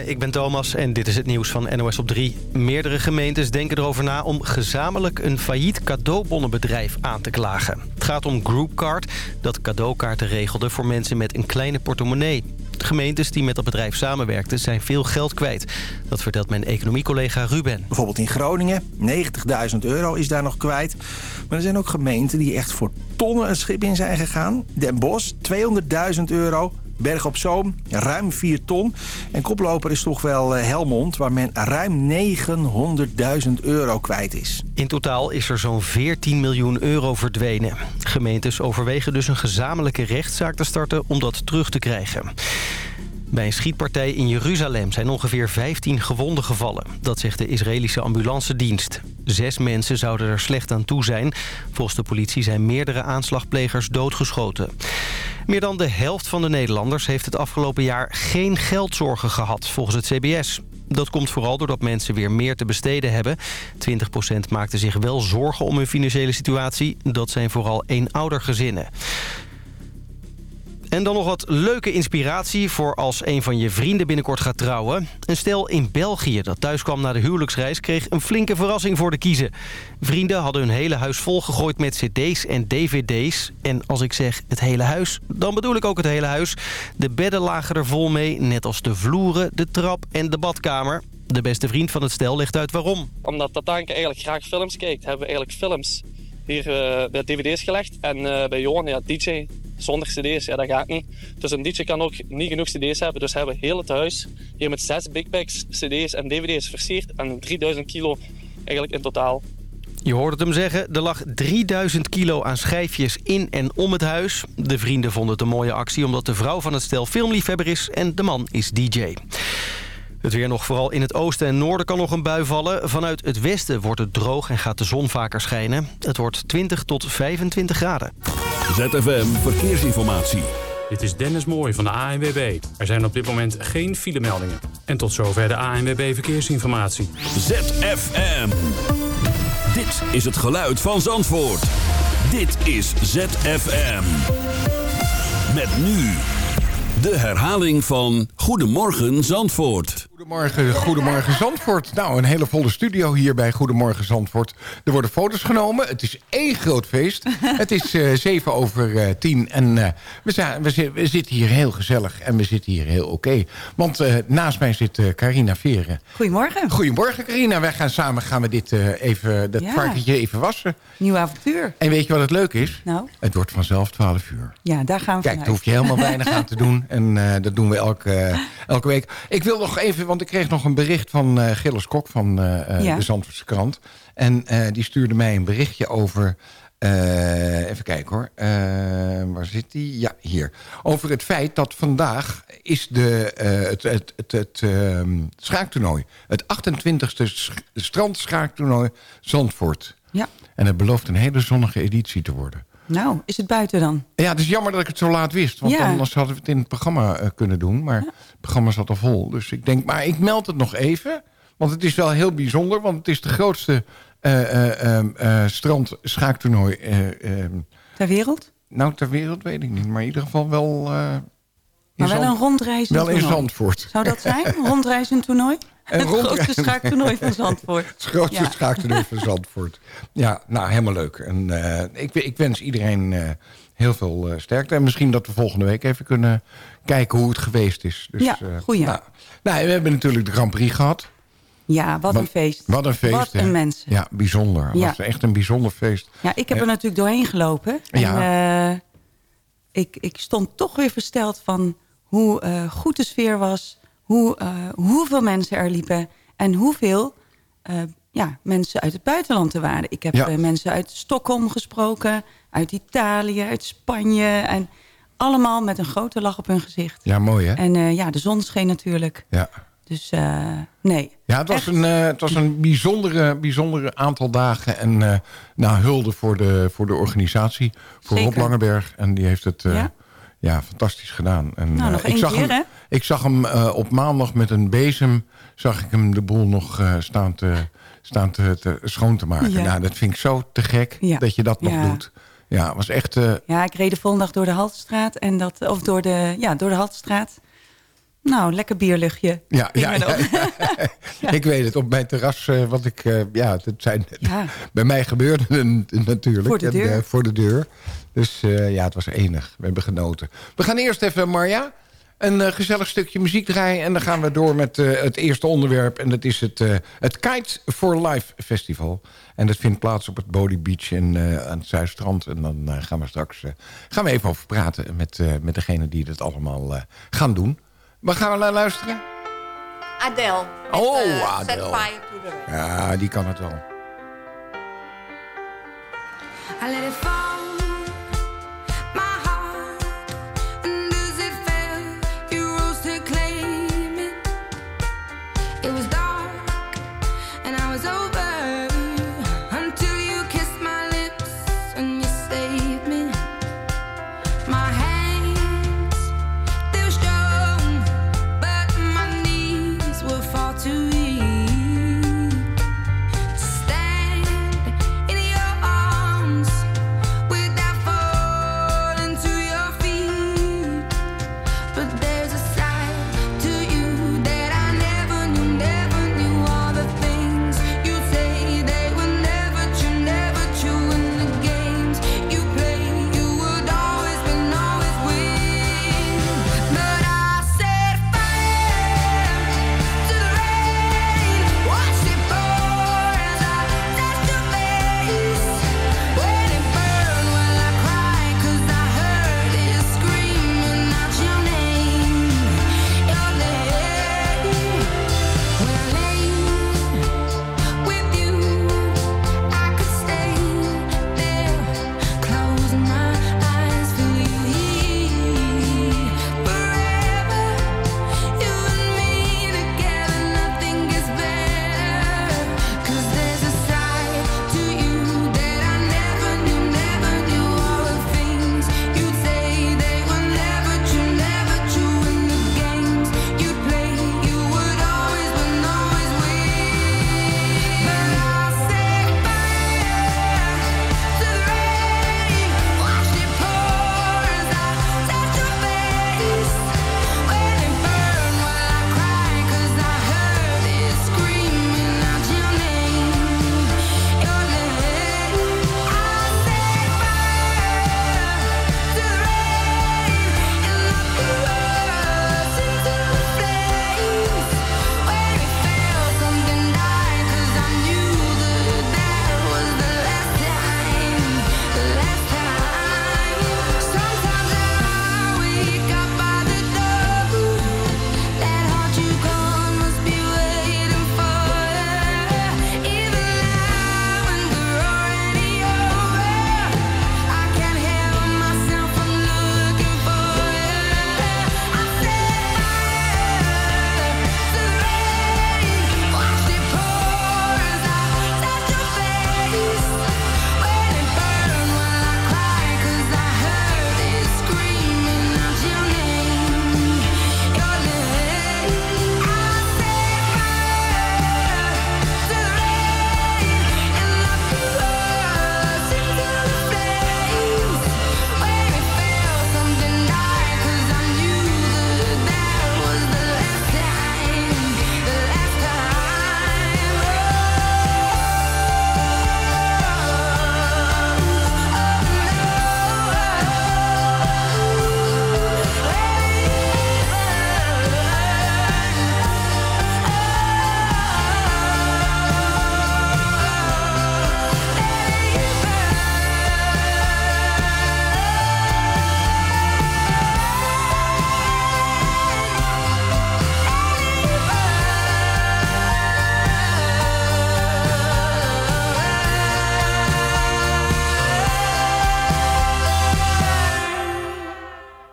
Ik ben Thomas en dit is het nieuws van NOS op 3. Meerdere gemeentes denken erover na om gezamenlijk een failliet cadeaubonnenbedrijf aan te klagen. Het gaat om Groupcard, dat cadeaukaarten regelde voor mensen met een kleine portemonnee. De gemeentes die met dat bedrijf samenwerkten zijn veel geld kwijt. Dat vertelt mijn economiecollega Ruben. Bijvoorbeeld in Groningen, 90.000 euro is daar nog kwijt. Maar er zijn ook gemeenten die echt voor tonnen een schip in zijn gegaan. Den Bosch, 200.000 euro. Berg op Zoom, ruim 4 ton. En koploper is toch wel eh, Helmond, waar men ruim 900.000 euro kwijt is. In totaal is er zo'n 14 miljoen euro verdwenen. Gemeentes overwegen dus een gezamenlijke rechtszaak te starten om dat terug te krijgen. Bij een schietpartij in Jeruzalem zijn ongeveer 15 gewonden gevallen. Dat zegt de Israëlische ambulancedienst. Zes mensen zouden er slecht aan toe zijn. Volgens de politie zijn meerdere aanslagplegers doodgeschoten. Meer dan de helft van de Nederlanders heeft het afgelopen jaar geen geldzorgen gehad, volgens het CBS. Dat komt vooral doordat mensen weer meer te besteden hebben. 20% maakte zich wel zorgen om hun financiële situatie. Dat zijn vooral eenoudergezinnen. En dan nog wat leuke inspiratie voor als een van je vrienden binnenkort gaat trouwen. Een stel in België dat thuis kwam na de huwelijksreis kreeg een flinke verrassing voor de kiezen. Vrienden hadden hun hele huis volgegooid met cd's en dvd's. En als ik zeg het hele huis, dan bedoel ik ook het hele huis. De bedden lagen er vol mee, net als de vloeren, de trap en de badkamer. De beste vriend van het stel legt uit waarom. Omdat Tatanke eigenlijk graag films kijkt, hebben we eigenlijk films hier uh, bij dvd's gelegd. En uh, bij Johan, ja, DJ, zonder cd's, ja, dat gaat niet. Dus een DJ kan ook niet genoeg cd's hebben. Dus hebben we heel het huis hier met zes big bags cd's en dvd's versierd. En 3000 kilo eigenlijk in totaal. Je hoort het hem zeggen, er lag 3000 kilo aan schijfjes in en om het huis. De vrienden vonden het een mooie actie omdat de vrouw van het stel filmliefhebber is en de man is DJ. Het weer nog vooral in het oosten en noorden kan nog een bui vallen. Vanuit het westen wordt het droog en gaat de zon vaker schijnen. Het wordt 20 tot 25 graden. ZFM Verkeersinformatie. Dit is Dennis Mooij van de ANWB. Er zijn op dit moment geen filemeldingen. En tot zover de ANWB Verkeersinformatie. ZFM. Dit is het geluid van Zandvoort. Dit is ZFM. Met nu de herhaling van Goedemorgen Zandvoort. Goedemorgen, Goedemorgen Zandvoort. Nou, een hele volle studio hier bij Goedemorgen Zandvoort. Er worden foto's genomen. Het is één groot feest. het is uh, zeven over uh, tien. En uh, we, zijn, we, we, zitten hier heel gezellig. En we zitten hier heel oké. Okay. Want naast mij zit Carina Veren. Goedemorgen. Goedemorgen Carina. Wij gaan samen gaan we dit even, dat ja. varkentje even wassen. Nieuw avontuur. En weet je wat het leuke is? Nou? Het wordt vanzelf 12 uur. Ja, daar gaan we Kijk, daar hoef je helemaal weinig aan te doen. En dat doen we elke, elke week. Ik wil nog even want ik kreeg nog een bericht van uh, Gilles Kok van uh, ja. de Zandvoortse krant. En uh, die stuurde mij een berichtje over... even kijken hoor. waar zit die? Ja, hier. Over het feit dat vandaag is de, het, het, het, het ehm, schaaktoernooi. Het 28e strandschaaktoernooi Zandvoort. Ja. En het belooft een hele zonnige editie te worden. Nou, is het buiten dan? Ja, het is jammer dat ik het zo laat wist. Want Ja. anders hadden we het in het programma uh, kunnen doen. Maar het programma zat al vol. Dus ik denk, maar ik meld het nog even. Want het is wel heel bijzonder. Want het is de grootste uh, uh, strand schaaktoernooi. ter wereld? Nou, ter wereld weet ik niet. Maar in ieder geval wel... maar wel Zand... een rondreizend Wel in toernooi. Zandvoort. Zou dat zijn? Een rondreizend toernooi? Het grootste schaaktoernooi van Zandvoort. Het grootste Ja. schaaktoernooi van Zandvoort. Ja, nou, helemaal leuk. En uh, ik, ik, wens iedereen uh, heel veel uh, sterkte. En misschien dat we volgende week even kunnen kijken hoe het geweest is. Dus, Ja, goeie. Nou, nou, we hebben natuurlijk de Grand Prix gehad. Ja, wat een feest. Wat een feest. Wat een mensen. Ja, bijzonder. Ja. was echt een bijzonder feest. Ja, ik heb er natuurlijk doorheen gelopen. En Ja. eh, ik, ik stond toch weer versteld van hoe eh, goed de sfeer was. Hoe, eh, hoeveel mensen er liepen. En hoeveel eh, ja, mensen uit het buitenland er waren. Ik heb Ja. eh, mensen uit Stockholm gesproken. Uit Italië, uit Spanje. En allemaal met een grote lach op hun gezicht. Ja, mooi hè? En ja, de zon scheen natuurlijk. Ja. Dus nee. Ja, het was Echt. een, het was een bijzondere, bijzondere aantal dagen. En nou, hulde voor de, voor de organisatie. Voor Zeker. Rob Langeberg. En die heeft het ja? Ja? fantastisch gedaan. En, Nou, eh, nog ik zag keer, hem, hè? Ik zag hem eh, op maandag met een bezem... zag ik hem de boel nog eh, staan, te, staan te, te- schoon te maken. Ja. Nou, dat vind ik zo te gek Ja. dat je dat nog Ja. doet. Ja, was echt... Ja, ik reed de volgende dag door de Haltestraat. En dat, of door de, ja, door de Haltestraat. Nou, lekker bierluchtje. Ja, ja, ja, ik weet het. Op mijn terras, uh, wat ik... Uh, ja, het zijn, bij mij gebeurde het natuurlijk. Voor de deur. En, uh, voor de deur. Dus ja, het was enig. We hebben genoten. We gaan eerst even, Marja, een gezellig stukje muziek draaien. En dan gaan we door met het eerste onderwerp. En dat is het, het Kite for Life Festival. En dat vindt plaats op het Body Beach in, aan het Zuidstrand. En dan gaan we straks gaan we even over praten met, met degene die dat allemaal gaan doen. Waar gaan we naar luisteren? Adele. oh, uh, Adele. Set fire to the Ja, die kan het wel. I let it fall.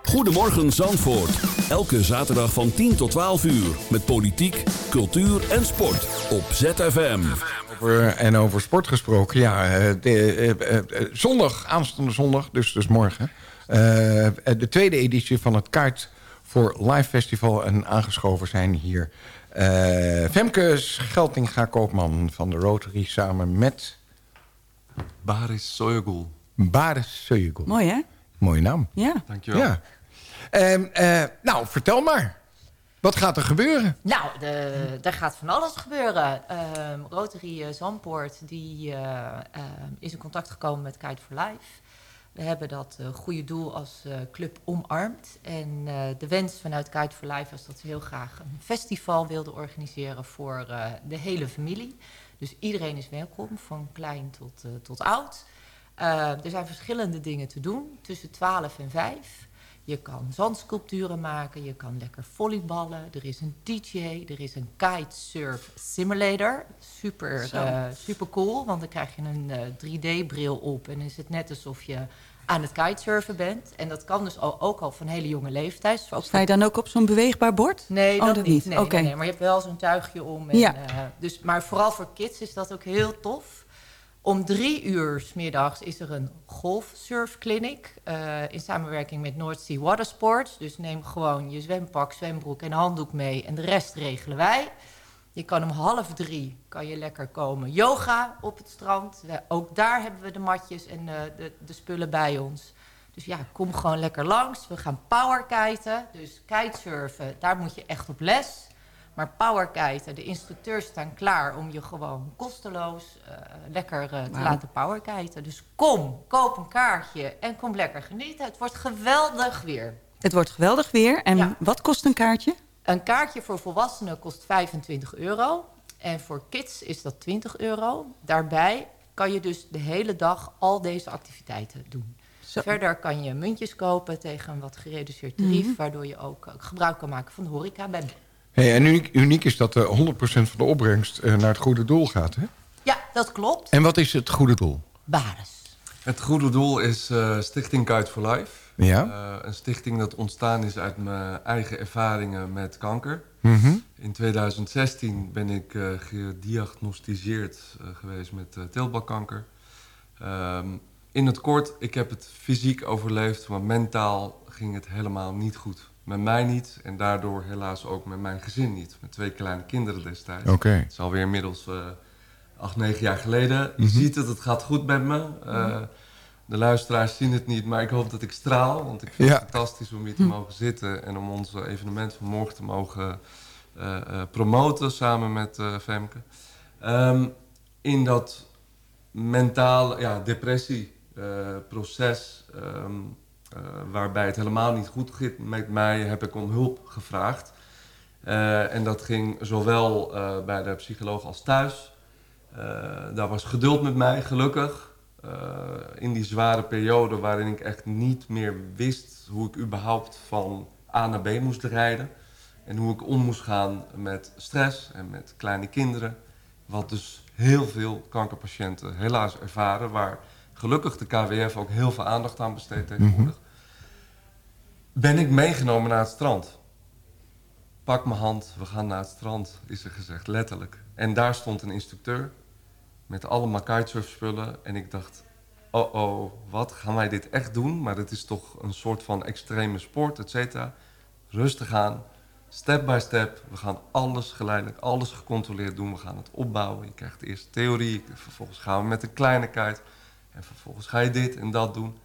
Goedemorgen Zandvoort. Elke zaterdag van 10 tot 12 uur. Met politiek, cultuur en sport. Op ZFM. Over, en over sport gesproken. Ja, eh, de, eh, eh, zondag, aanstaande zondag, dus, dus morgen. de tweede editie van het Kaart voor Live Festival. En aangeschoven zijn hier Femke Scheltinga-Koopman van de Rotary. Samen met... Baris Soyagul. Baris Soyagul. Mooi hè? Mooie naam. Ja. Dankjewel. Ja. Uh, uh, nou, vertel maar. Wat gaat er gebeuren? Nou, er gaat van alles gebeuren. Uh, Rotary Zandpoort die, is in contact gekomen met Kite for Life. We hebben dat goede doel als club omarmd. En de wens vanuit Kite for Life was dat ze heel graag een festival wilden organiseren voor de hele familie. Dus iedereen is welkom, van klein tot, tot oud. er zijn verschillende dingen te doen, tussen 12 en 5. Je kan zandsculpturen maken, je kan lekker volleyballen. Er is een DJ, er is een kitesurf simulator. Super, uh, super cool, want dan krijg je een uh, 3D-bril op... en is het net alsof je aan het kitesurfen bent. En dat kan dus al, ook al van hele jonge leeftijd. Sta je dan ook op zo'n beweegbaar bord? Nee, oh, dat, niet. Nee, nee, nee, maar je hebt wel zo'n tuigje om. En, ja. uh, dus, maar vooral voor kids is dat ook heel tof. Om drie uur s middags is er een golfsurfclinic uh, in samenwerking met North Sea Watersports. Dus neem gewoon je zwempak, zwembroek en handdoek mee en de rest regelen wij. Je kan om half drie kan je lekker komen yoga op het strand. ook daar hebben we de matjes en uh, de, de spullen bij ons. Dus ja, kom gewoon lekker langs. We gaan powerkiten, dus kitesurfen, daar moet je echt op les. Maar powerkiten, de instructeurs staan klaar om je gewoon kosteloos uh, lekker uh, te wow. laten powerkiten. Dus kom, koop een kaartje en kom lekker genieten. Het wordt geweldig weer. Het wordt geweldig weer. En ja. wat kost een kaartje? Een kaartje voor volwassenen kost 25 euro. En voor kids is dat 20 euro. Daarbij kan je dus de hele dag al deze activiteiten doen. Zo. Verder kan je muntjes kopen tegen een wat gereduceerd tarief... Mm -hmm. waardoor je ook gebruik kan maken van de horeca bij Hey, en uniek, uniek, is dat uh, 100% van de opbrengst uh, naar het goede doel gaat, hè? Ja, dat klopt. En wat is het goede doel? Baris. Het goede doel is uh, Stichting Kite for Life. Ja? een stichting dat ontstaan is uit mijn eigen ervaringen met kanker. Mm -hmm. In 2016 ben ik gediagnosticeerd geweest met teelbalkanker. Um, in het kort, ik heb het fysiek overleefd, maar mentaal ging het helemaal niet goed met mij niet en daardoor helaas ook met mijn gezin niet. Met twee kleine kinderen destijds. Oké. Okay. Het is alweer inmiddels uh, acht, negen jaar geleden. Je mm -hmm. ziet het, het gaat goed met me. Uh, de luisteraars zien het niet, maar ik hoop dat ik straal. Want ik vind ja. het fantastisch om hier te mogen zitten... en om ons evenement van morgen te mogen uh, promoten samen met Femke. Um, in dat mentale ja, depressieproces... Um, uh, waarbij het helemaal niet goed ging met mij, heb ik om hulp gevraagd. Uh, en dat ging zowel uh, bij de psycholoog als thuis. daar was geduld met mij, gelukkig. in die zware periode waarin ik echt niet meer wist hoe ik überhaupt van A naar B moest rijden. En hoe ik om moest gaan met stress en met kleine kinderen. Wat dus heel veel kankerpatiënten helaas ervaren. Waar gelukkig de KWF ook heel veel aandacht aan besteedt tegenwoordig. -hmm. Ben ik meegenomen naar het strand. Pak mijn hand, we gaan naar het strand, is er gezegd, letterlijk. En daar stond een instructeur met allemaal kitesurfspullen. En ik dacht, oh oh, wat, gaan wij dit echt doen? Maar het is toch een soort van extreme sport, et cetera. Rustig aan, step by step. We gaan alles geleidelijk, alles gecontroleerd doen. We gaan het opbouwen. Je krijgt eerst theorie, vervolgens gaan we met een kleine kite... En vervolgens ga je dit en dat doen.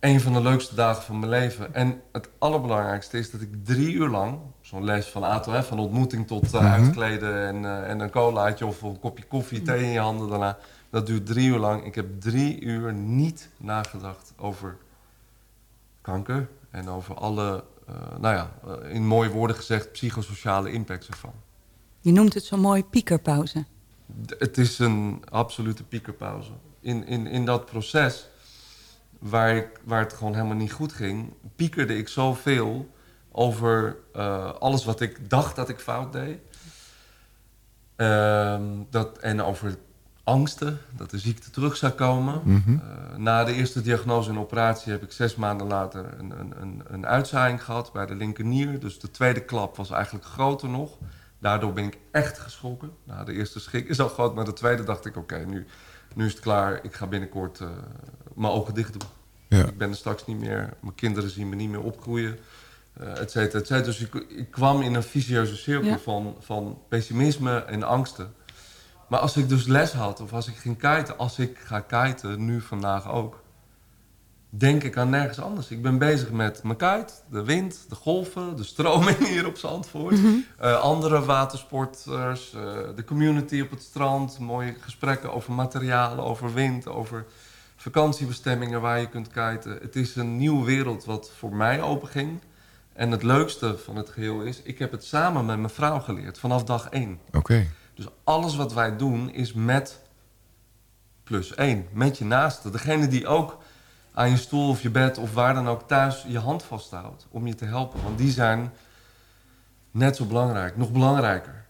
Een van de leukste dagen van mijn leven. En het allerbelangrijkste is dat ik drie uur lang... zo'n les van A tot F, van ontmoeting tot uh, mm -hmm. uitkleden... En, uh, en een colaatje of een kopje koffie, thee in je handen daarna. Dat duurt drie uur lang. Ik heb drie uur niet nagedacht over kanker... en over alle, uh, nou ja, in mooie woorden gezegd... psychosociale impacts ervan. Je noemt het zo mooi piekerpauze. Het is een absolute piekerpauze in, in, in dat proces waar, ik, waar het gewoon helemaal niet goed ging... piekerde ik zoveel over uh, alles wat ik dacht dat ik fout deed. Uh, dat, en over angsten, dat de ziekte terug zou komen. Mm -hmm. uh, na de eerste diagnose en operatie heb ik zes maanden later een, een, een, een uitzaaiing gehad bij de linkernier. Dus de tweede klap was eigenlijk groter nog. Daardoor ben ik echt geschrokken. Nou, de eerste schrik is al groot, maar de tweede dacht ik... oké, okay, nu, nu is het klaar. Ik ga binnenkort uh, mijn ogen dicht doen. Ja. Ik ben er straks niet meer. Mijn kinderen zien me niet meer opgroeien. Uh, et cetera, et cetera. Dus ik, ik, kwam in een vicieuze cirkel ja. van, van pessimisme en angsten. Maar als ik dus les had of als ik ging kiten... als ik ga kiten, nu vandaag ook... denk ik aan nergens anders. Ik ben bezig met mijn kite, de wind, de golven, de stroming hier op Zandvoort. Mm andere watersporters, uh, de community op het strand. Mooie gesprekken over materialen, over wind, over vakantiebestemmingen waar je kunt kiten. Het is een nieuwe wereld wat voor mij openging. En het leukste van het geheel is, ik heb het samen met mijn vrouw geleerd vanaf dag één. Oké. Dus alles wat wij doen is met plus één, met je naaste. Degene die ook aan je stoel of je bed of waar dan ook thuis je hand vasthoudt om je te helpen. Want die zijn net zo belangrijk, nog belangrijker.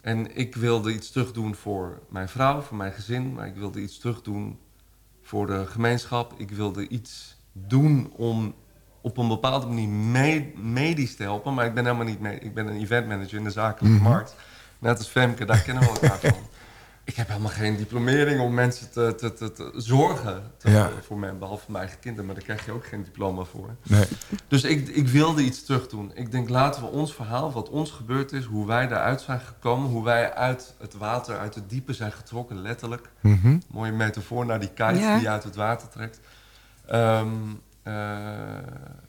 En ik wilde iets terug doen voor mijn vrouw, voor mijn gezin, maar ik wilde iets terug doen voor de gemeenschap. Ik wilde iets doen om op een bepaalde manier medisch te helpen. Maar ik ben helemaal niet mee. Ik ben een eventmanager in de zakelijke mhm. markt. Net als Femke, daar kennen we elkaar van. Ik heb helemaal geen diplomering om mensen te, te, te, te zorgen te, voor mij, behalve mijn eigen kinderen. Maar daar krijg je ook geen diploma voor. Nee. Dus ik, ik wilde iets terug doen. Ik denk, laten we ons verhaal, wat ons gebeurd is, hoe wij daaruit zijn gekomen, hoe wij uit het water, uit het diepe zijn getrokken, letterlijk. Mhm. Mooie metafoor naar die kite die je uit het water trekt. Ehm, eh,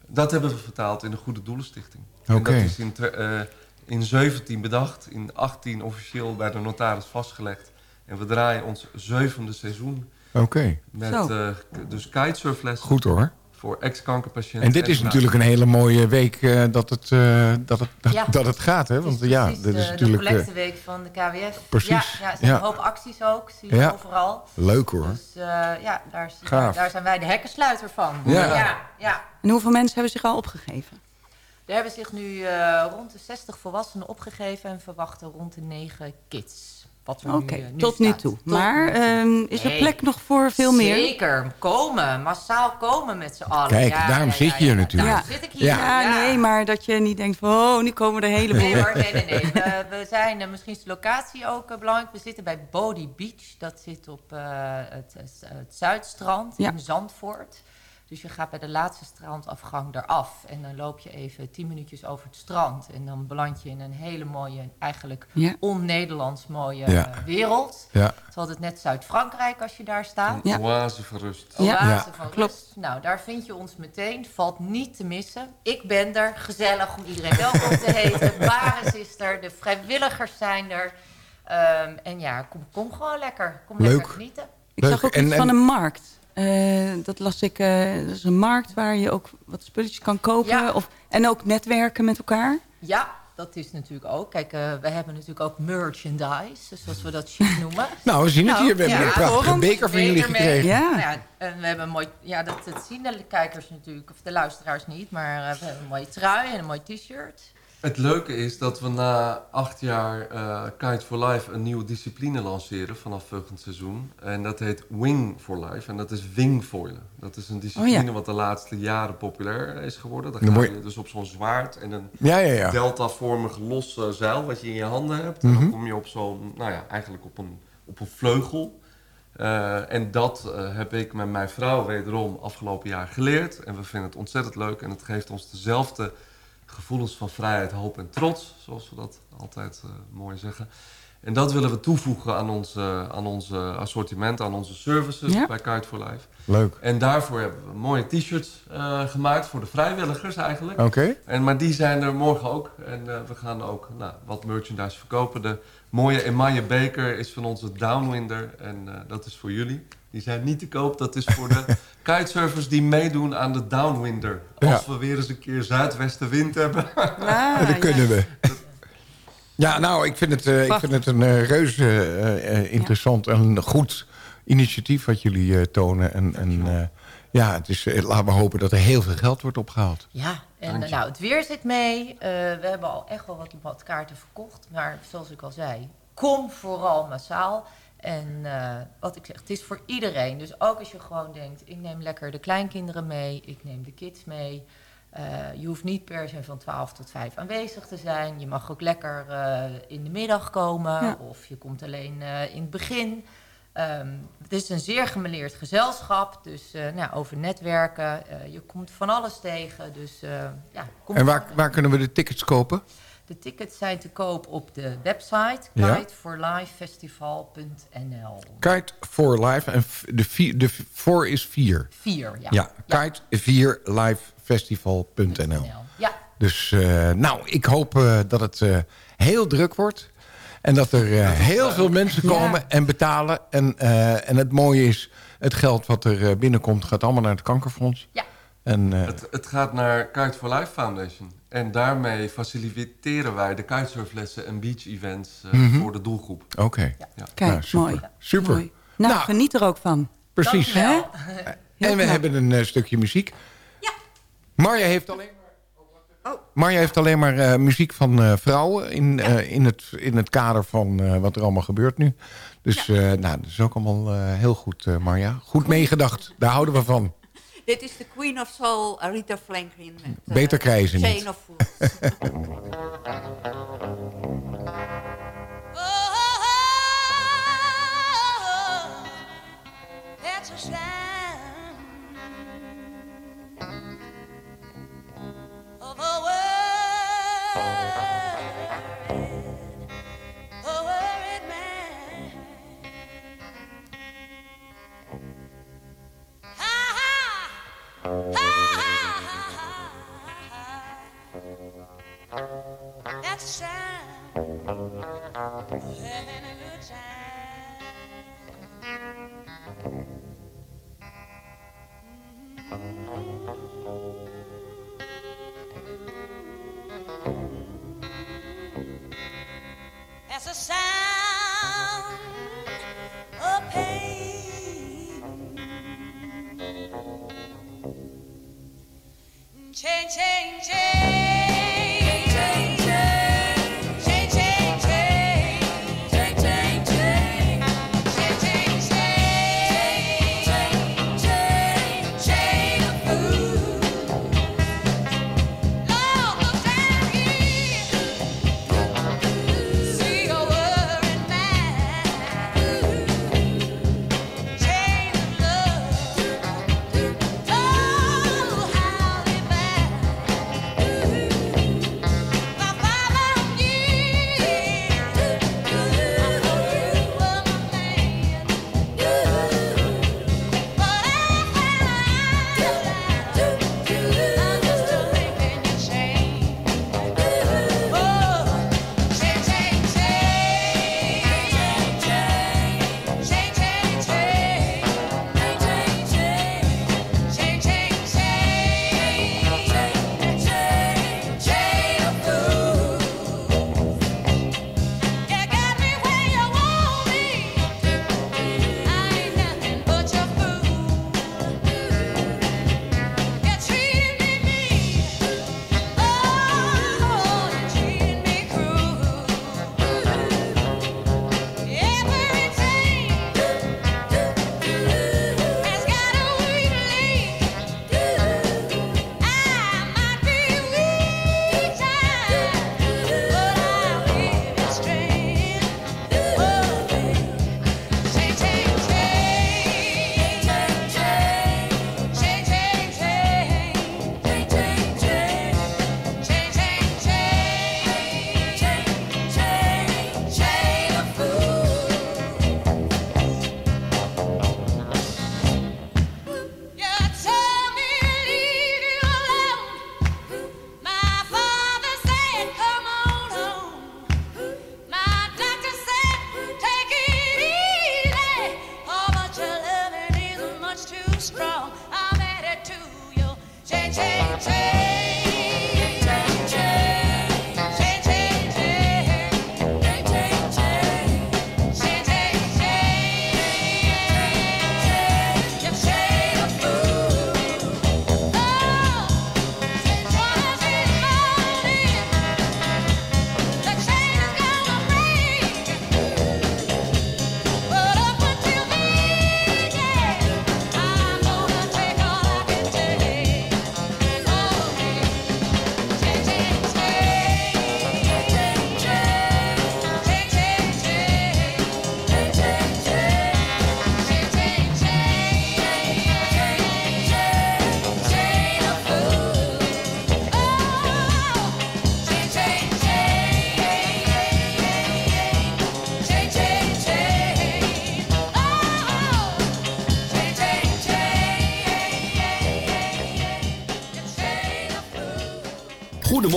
dat hebben we vertaald in de Goede Doelenstichting. Okay. En dat is in, uh, in 17 bedacht, in 18 officieel bij de notaris vastgelegd. En we draaien ons zevende seizoen. Oké. Met uh, dus kitesurflessen. Goed hoor. Voor ex-kankerpatiënten. En dit is natuurlijk een hele mooie week uh, dat, het, uh, dat, het, dat, ja. dat, het gaat. Hè? Want ja, dit de, is natuurlijk... de collecteweek van de KWF. Precies. Ja, ja er zijn ja. een hoop acties ook. Zie je ja. overal. Leuk hoor. Dus ja, daar, daar, daar, zijn wij de hekkensluiter van. Ja. Ja, ja. En hoeveel mensen hebben zich al opgegeven? Er hebben zich nu uh, rond de 60 volwassenen opgegeven en verwachten rond de 9 kids. Okay, nu, nu tot staat. nu toe. Tot maar uh, is er plek nog voor veel meer? Zeker, komen. Massaal komen met z'n allen. Kijk, ja, daarom ja, zit je hier natuurlijk. Daarom zit ik hier. Ja. nee, maar dat je niet denkt van... oh, nu komen er hele Nee hoor, nee, nee, nee. we, we zijn, uh, misschien is de locatie ook uh, belangrijk. We zitten bij Bodie Beach. Dat zit op uh, het, het, Zuidstrand in Zandvoort. Dus je gaat bij de laatste strandafgang eraf. En dan loop je even tien minuutjes over het strand. En dan beland je in een hele mooie, eigenlijk ja. on-Nederlands mooie ja. uh, wereld. Ja. Het is altijd net Zuid-Frankrijk als je daar staat. Een oase van rust. Oase van rust. Nou, daar vind je ons meteen. Valt niet te missen. Ik ben er. Gezellig om iedereen welkom te heten. Baris is er. De vrijwilligers zijn er. Um, en ja, kom, kom gewoon lekker. Kom Leuk. lekker genieten. Ik Leuk. zag ook iets en, van een markt. Uh, dat las ik. Uh, dat is een markt waar je ook wat spulletjes kan kopen. Ja. Of, en ook netwerken met elkaar. Ja, dat is natuurlijk ook. Kijk, uh, we hebben natuurlijk ook merchandise, zoals we dat chic noemen. nou, we zien het nou, hier. We hebben ja, een prachtige beker van jullie gekregen. Ja. Nou ja, en we hebben een mooi... Ja, dat, dat zien de kijkers natuurlijk, of de luisteraars niet. Maar we hebben een mooie trui en een mooi t-shirt. Het leuke is dat we na acht jaar uh, Kite for Life een nieuwe discipline lanceren vanaf volgend seizoen. En dat heet Wing for Life. En dat is wingfoilen. Dat is een discipline oh, ja. wat de laatste jaren populair is geworden. Dan ga je dus op zo'n zwaard en een ja, ja, ja. deltavormig los uh, zeil wat je in je handen hebt. En mm -hmm. dan kom je op zo'n, nou ja, eigenlijk op een, op een vleugel. Uh, en dat uh, heb ik met mijn vrouw wederom afgelopen jaar geleerd. En we vinden het ontzettend leuk en het geeft ons dezelfde gevoelens van vrijheid, hoop en trots, zoals we dat altijd uh, mooi zeggen. En dat willen we toevoegen aan ons, uh, aan onze assortiment, aan onze services ja. bij Kite for Life. Leuk. En daarvoor hebben we mooie t-shirts uh, gemaakt voor de vrijwilligers eigenlijk. Oké. Okay. En Maar die zijn er morgen ook. En we gaan ook nou, wat merchandise verkopen. De mooie emaille beker is van onze Downwinder en dat is voor jullie. Die zijn niet te koop. Dat is voor de kitesurfers die meedoen aan de downwinder. Als ja. we weer eens een keer zuidwestenwind hebben. Ah, dat kunnen we. Ja, nou, ik vind het, uh, ik vind het een uh, reuze uh, interessant en goed initiatief wat jullie tonen. En, en ja, het is, laten we hopen dat er heel veel geld wordt opgehaald. Ja, en nou, het weer zit mee. we hebben al echt wel wat, wat kaarten verkocht. Maar zoals ik al zei, kom vooral massaal. En uh, wat ik zeg, het is voor iedereen. Dus ook als je gewoon denkt, ik neem lekker de kleinkinderen mee, ik neem de kids mee. Uh, je hoeft niet per se van 12 tot 5 aanwezig te zijn. Je mag ook lekker uh, in de middag komen ja. of je komt alleen in het begin. Um, het is een zeer gemeleerd gezelschap, dus nou, over netwerken. je komt van alles tegen. Dus, ja, kom en waar, waar kunnen we de tickets kopen? De tickets zijn te koop op de website kiteforlifefestival.nl. Kite for Life. En de, vier, de voor is vier. Vier, ja. Ja, kite 4 livefestival.nl. Ja. Dus uh, nou, ik hoop uh, dat het uh, heel druk wordt. En dat er heel veel mensen komen ja. en betalen. En, en het mooie is, het geld wat er binnenkomt... gaat allemaal naar het kankerfonds. Ja. En, het, het, gaat naar Kite for Life Foundation. En daarmee faciliteren wij de kitesurflessen en beach events mm -hmm. voor de doelgroep. Oké. Okay. Ja. Ja. Kijk, nou, super. mooi. Super. Mooi. Nou, nou, geniet er ook van. Precies. Hè? En we knap. hebben een uh, stukje muziek. Ja. Marja heeft alleen maar, oh. Marja heeft alleen maar uh, muziek van uh, vrouwen in, ja. in, het, in het kader van wat er allemaal gebeurt nu. Dus ja. nou, dat is ook allemaal heel goed, Marja. Goed meegedacht, daar houden we van. Dit is de Queen of Soul, Rita Franklin. Met, Beter krijgen ze Chain of Fools.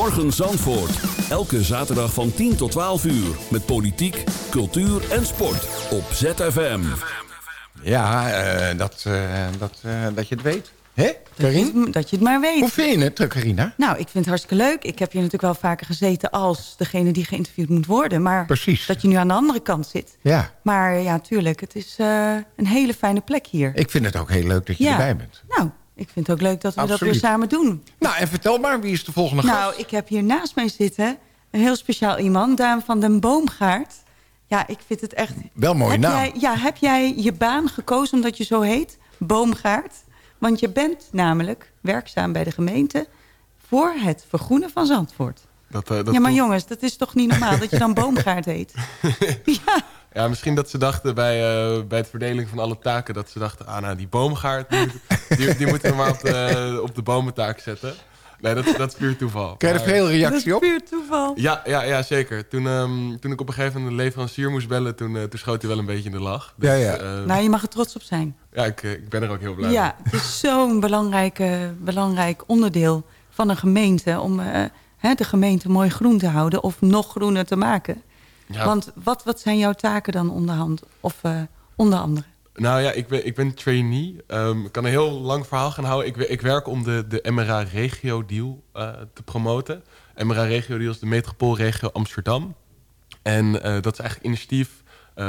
Goedemorgen Zandvoort. Elke zaterdag van 10 tot 12 uur. Met politiek, cultuur en sport. Op ZFM. Ja, uh, dat, uh, dat, uh, dat je het weet. Hé, Karin? Dat je het maar weet. Hoe vind je het, Carina? Nou, ik vind het hartstikke leuk. Ik heb je natuurlijk wel vaker gezeten als degene die geïnterviewd moet worden. Maar Precies. dat je nu aan de andere kant zit. Ja. Maar ja, tuurlijk, het is een hele fijne plek hier. Ik vind het ook heel leuk dat je ja. erbij bent. Nou, ik vind het ook leuk dat we Absoluut. dat weer samen doen. Nou, en vertel maar, wie is de volgende gast? Nou, ik heb hier naast mij zitten een heel speciaal iemand. Daan van den Boomgaard. Ja, ik vind het echt... Wel mooie heb naam. Jij, ja, heb jij je baan gekozen omdat je zo heet? Boomgaard? Want je bent namelijk werkzaam bij de gemeente... voor het vergroenen van Zandvoort. Dat, uh, dat ja, maar jongens, dat is toch niet normaal dat je dan Boomgaard heet? ja. Ja, misschien dat ze dachten bij, uh, bij het verdeling van alle taken... dat ze dachten, ah nou, die boomgaard, die, die, die moeten we maar op de, op de bomentaak zetten. Nee, dat, dat is puur toeval. Krijg je er veel reactie op? Dat is puur toeval. Ja, ja, ja zeker. Toen, um, toen ik op een gegeven moment een leverancier moest bellen... toen, uh, toen schoot hij wel een beetje in de lach. Dus, ja, ja. Uh, nou, je mag er trots op zijn. Ja, ik, ik ben er ook heel blij Ja, mee. het is zo'n belangrijke, belangrijk onderdeel van een gemeente... om uh, hè, de gemeente mooi groen te houden of nog groener te maken. Ja. Want wat, wat zijn jouw taken dan onderhand, of onder andere? Nou ja, ik ben, ik ben trainee. Um, ik kan een heel lang verhaal gaan houden. Ik, ik werk om de, de MRA Regio Deal uh, te promoten. MRA Regio Deal is de metropoolregio Amsterdam. En uh, dat is eigenlijk initiatief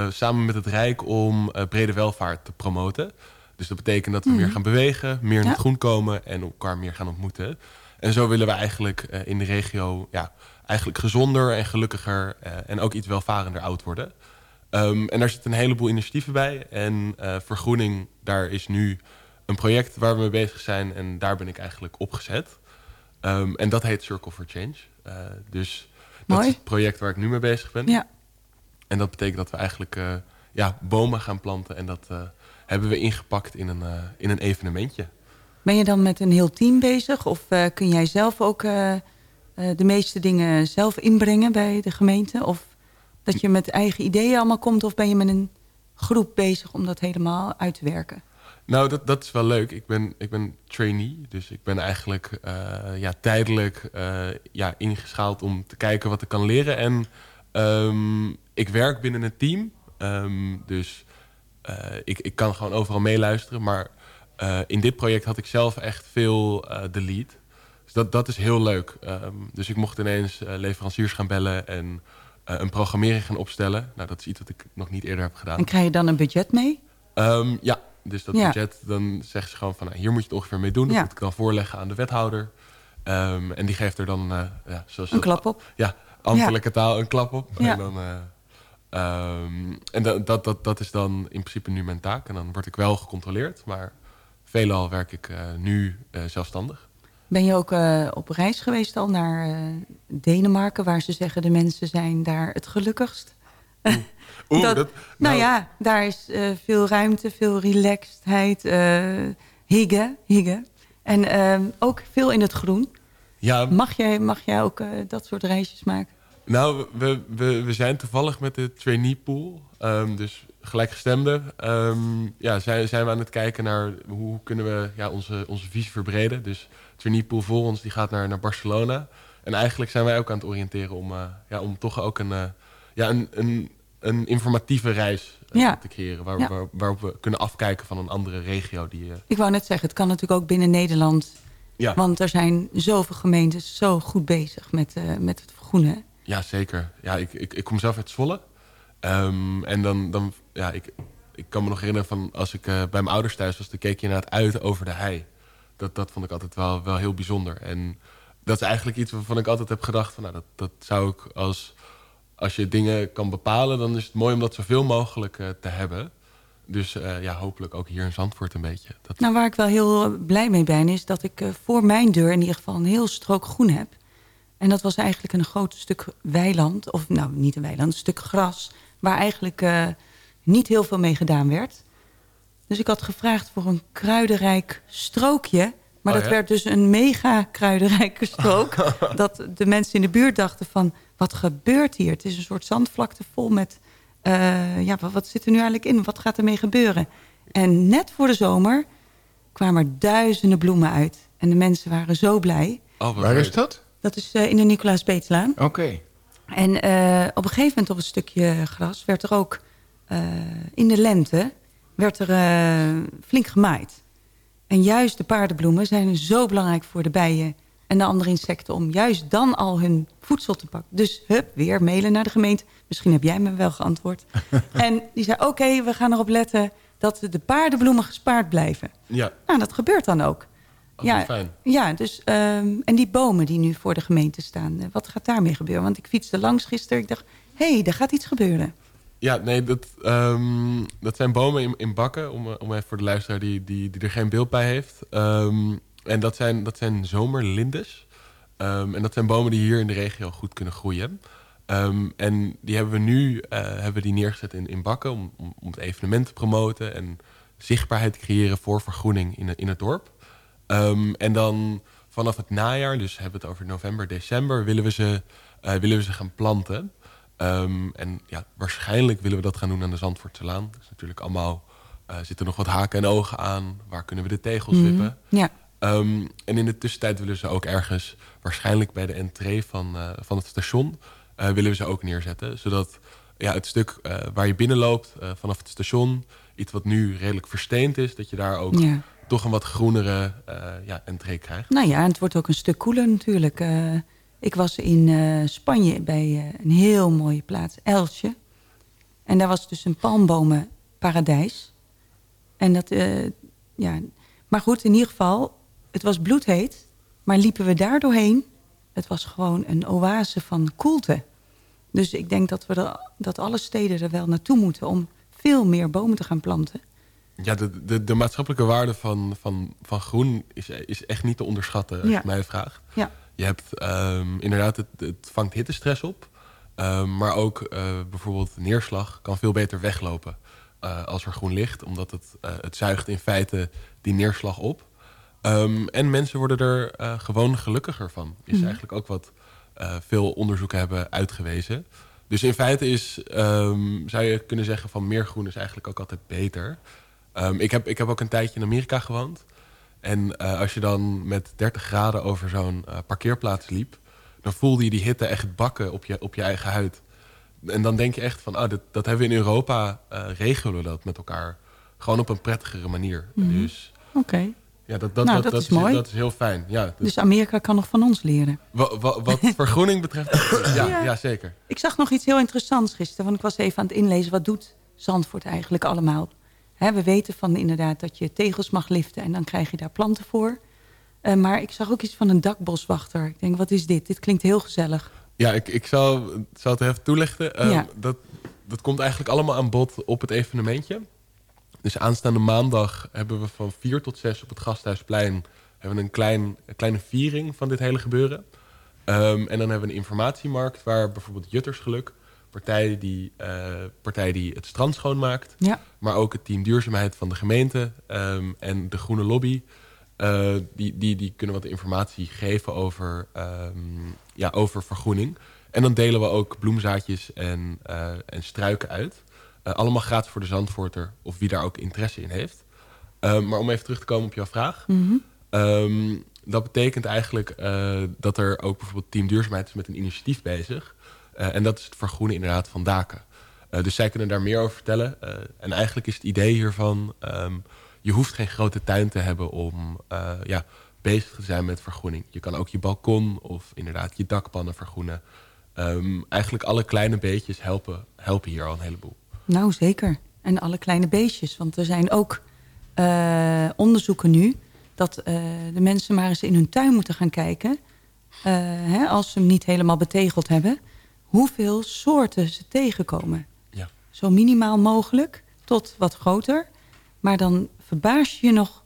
samen met het Rijk om brede welvaart te promoten. Dus dat betekent dat we mm. meer gaan bewegen, meer in ja. het groen komen en elkaar meer gaan ontmoeten. En zo willen we eigenlijk in de regio ja, eigenlijk gezonder en gelukkiger en ook iets welvarender oud worden. Um, en daar zitten een heleboel initiatieven bij. En uh, vergroening, daar is nu een project waar we mee bezig zijn. En daar ben ik eigenlijk opgezet. Um, en dat heet Circle for Change. Uh, dus dat Mooi. is het project waar ik nu mee bezig ben. Ja. En dat betekent dat we eigenlijk ja, bomen gaan planten. En dat hebben we ingepakt in een, in een evenementje. Ben je dan met een heel team bezig? Of kun jij zelf ook de meeste dingen zelf inbrengen bij de gemeente? Of dat je met eigen ideeën allemaal komt... of ben je met een groep bezig om dat helemaal uit te werken? Nou, dat, dat is wel leuk. Ik ben, ik ben trainee, dus ik ben eigenlijk uh, ja, tijdelijk uh, ja, ingeschaald... om te kijken wat ik kan leren. En um, ik werk binnen een team, um, dus ik, ik kan gewoon overal meeluisteren. Maar in dit project had ik zelf echt veel de lead. Dus dat, dat is heel leuk. Um, dus ik mocht ineens leveranciers gaan bellen... en een programmering gaan opstellen. Nou, dat is iets wat ik nog niet eerder heb gedaan. En krijg je dan een budget mee? Um, ja, dus dat ja. budget, dan zeggen ze gewoon van... Nou, hier moet je het ongeveer mee doen. Dat ja. moet ik dan voorleggen aan de wethouder. Um, en die geeft er dan... Uh, ja, zoals een klap op? Ja, ambtelijke taal, een klap op. En, dan, um, en dat, dat, dat, dat is dan in principe nu mijn taak. En dan word ik wel gecontroleerd. Maar veelal werk ik uh, nu zelfstandig. Ben je ook uh, op reis geweest al naar uh, Denemarken... waar ze zeggen de mensen zijn daar het gelukkigst? Oeh, Oeh, dat, dat, nou, nou ja, daar is uh, veel ruimte, veel relaxedheid, higgen, higgen. En ehm, ook veel in het groen. Ja. Mag, jij, mag jij ook dat soort reisjes maken? Nou, we, we, we zijn toevallig met de trainee pool. Um, dus gelijkgestemden. Um, ja, zijn, zijn we aan het kijken naar hoe kunnen we ja, onze, onze visie verbreden. Dus pool voor ons die gaat naar, naar Barcelona. En eigenlijk zijn wij ook aan het oriënteren om, uh, ja, om toch ook een, uh, ja, een, een, een informatieve reis uh, ja. te creëren. Waar, ja. waar, waarop we kunnen afkijken van een andere regio. Die, Ik wou net zeggen, het kan natuurlijk ook binnen Nederland. Ja. Want er zijn zoveel gemeentes zo goed bezig met, met het vergroenen. Ja, zeker. Ja, ik, ik, ik kom zelf uit Zwolle. Um, en dan, dan ja, ik, ik kan me nog herinneren van als ik bij mijn ouders thuis was, dan keek je naar het uit over de hei dat, dat vond ik altijd wel, wel heel bijzonder. En dat is eigenlijk iets waarvan ik altijd heb gedacht... Van, nou, dat, dat zou ik als, als je dingen kan bepalen... dan is het mooi om dat zoveel mogelijk uh, te hebben. Dus uh, ja, hopelijk ook hier in Zandvoort een beetje. Dat... Nou, waar ik wel heel blij mee ben... is dat ik voor mijn deur in ieder geval een heel strook groen heb. En dat was eigenlijk een groot stuk weiland. Of nou, niet een weiland, een stuk gras... waar eigenlijk niet heel veel mee gedaan werd... Dus ik had gevraagd voor een kruidenrijk strookje. Maar oh, dat ja? werd dus een mega kruidenrijke strook. dat de mensen in de buurt dachten van... wat gebeurt hier? Het is een soort zandvlakte vol met... Uh, ja, wat, wat zit er nu eigenlijk in? Wat gaat ermee gebeuren? En net voor de zomer kwamen er duizenden bloemen uit. En de mensen waren zo blij. Oh, Waar is dat? Dat is in de Nicolaas Beetslaan. Oké. En op een gegeven moment op een stukje gras werd er ook in de lente werd er flink gemaaid. En juist de paardenbloemen zijn zo belangrijk voor de bijen en de andere insecten... om juist dan al hun voedsel te pakken. Dus hup, weer mailen naar de gemeente. Misschien heb jij me wel geantwoord. en die zei, oké, we gaan erop letten dat de paardenbloemen gespaard blijven. Ja. Nou, dat gebeurt dan ook. Oh, ja, fijn. Ja, dus, um, en die bomen die nu voor de gemeente staan, eh, wat gaat daarmee gebeuren? Want ik fietste langs gisteren, ik dacht, hé, hey, er gaat iets gebeuren. Ja, nee, dat, um, dat zijn bomen in, in bakken, om, om even voor de luisteraar die, die, die er geen beeld bij heeft. Um, en dat zijn, dat zijn zomerlindes. Um, en dat zijn bomen die hier in de regio goed kunnen groeien. En die hebben we nu uh, hebben die neergezet in, in bakken om, om, om, het evenement te promoten en zichtbaarheid te creëren voor vergroening in, in het dorp. Um, en dan vanaf het najaar, dus hebben we het over november, december, willen we ze, uh, willen we ze gaan planten. en ja, waarschijnlijk willen we dat gaan doen aan de Zandvoortse Laan. Dat is natuurlijk allemaal, uh, zitten nog wat haken en ogen aan. Waar kunnen we de tegels Mhm. wippen? Ja. Um, en in de tussentijd willen ze ook ergens, waarschijnlijk bij de entree van, uh, van het station, uh, willen we ze ook neerzetten. Zodat ja, het stuk waar je binnenloopt vanaf het station, iets wat nu redelijk versteend is, dat je daar ook Ja. Toch een wat groenere ja, entree krijgt. Nou ja, het wordt ook een stuk koeler natuurlijk. Uh, ik was in uh, Spanje bij een heel mooie plaats, Elsje. En daar was dus een palmbomenparadijs. En dat, ja... Maar goed, in ieder geval, het was bloedheet. Maar liepen we daar doorheen, het was gewoon een oase van koelte. Dus ik denk dat, we dat alle steden er wel naartoe moeten... om veel meer bomen te gaan planten. Ja, de, de, de maatschappelijke waarde van, van, van groen is, is echt niet te onderschatten, als Ja. je mij vraagt. Ja. Je hebt um, inderdaad, het, het vangt hittestress op. Um, maar ook uh, bijvoorbeeld neerslag kan veel beter weglopen uh, als er groen ligt. Omdat het, uh, het zuigt in feite die neerslag op. Um, en mensen worden er gewoon gelukkiger van. Is Mhm. eigenlijk ook wat veel onderzoeken hebben uitgewezen. Dus in feite is, zou je kunnen zeggen van meer groen is eigenlijk ook altijd beter. Um, ik, heb, ik heb ook een tijdje in Amerika gewoond. En uh, als je dan met 30 graden over zo'n uh, parkeerplaats liep... dan voelde je die hitte echt bakken op je, op je eigen huid. En dan denk je echt van, oh, dat, dat hebben we in Europa... Uh, regelen we dat met elkaar. Gewoon op een prettigere manier. Mhm. Dus Oké. Okay. ja, dat, dat, Nou, dat, dat is mooi. Dat is heel fijn. Ja, dus, Dus Amerika kan nog van ons leren. wa, wa, wat vergroening betreft, ja, Ja. ja. zeker. Ik zag nog iets heel interessants gisteren. Want ik was even aan het inlezen. Wat doet Zandvoort eigenlijk allemaal? Hè, we weten van inderdaad dat je tegels mag liften. En dan krijg je daar planten voor. Uh, maar ik zag ook iets van een dakboswachter. Ik denk, wat is dit? Dit klinkt heel gezellig. Ja, ik, ik zal, zal het even toelichten. Ja. dat, dat komt eigenlijk allemaal aan bod op het evenementje. Dus aanstaande maandag hebben we van 4 tot 6 op het Gasthuisplein... hebben we een, klein, een kleine viering van dit hele gebeuren. Um, en dan hebben we een informatiemarkt... waar bijvoorbeeld Juttersgeluk, partij die, uh, partij die het strand schoonmaakt... Ja. maar ook het team duurzaamheid van de gemeente um, en de Groene Lobby... Uh, die, die, die kunnen wat informatie geven over, um, ja, over vergroening. En dan delen we ook bloemzaadjes en, uh, en struiken uit. Allemaal gratis voor de Zandvoorter of wie daar ook interesse in heeft. Um, maar om even terug te komen op jouw vraag. Mhm. Um, dat betekent eigenlijk dat er ook bijvoorbeeld Team Duurzaamheid is met een initiatief bezig. Uh, en dat is het vergroenen inderdaad van daken. Uh, dus zij kunnen daar meer over vertellen. Uh, en eigenlijk is het idee hiervan... Um, je hoeft geen grote tuin te hebben om ja, bezig te zijn met vergroening. Je kan ook je balkon of inderdaad je dakpannen vergroenen. Um, eigenlijk alle kleine beetjes helpen, helpen hier al een heleboel. Nou, zeker. En alle kleine beestjes. Want er zijn ook onderzoeken nu... dat de mensen maar eens in hun tuin moeten gaan kijken... Hè, als ze hem niet helemaal betegeld hebben... hoeveel soorten ze tegenkomen. Ja. Zo minimaal mogelijk, tot wat groter. Maar dan verbaas je je nog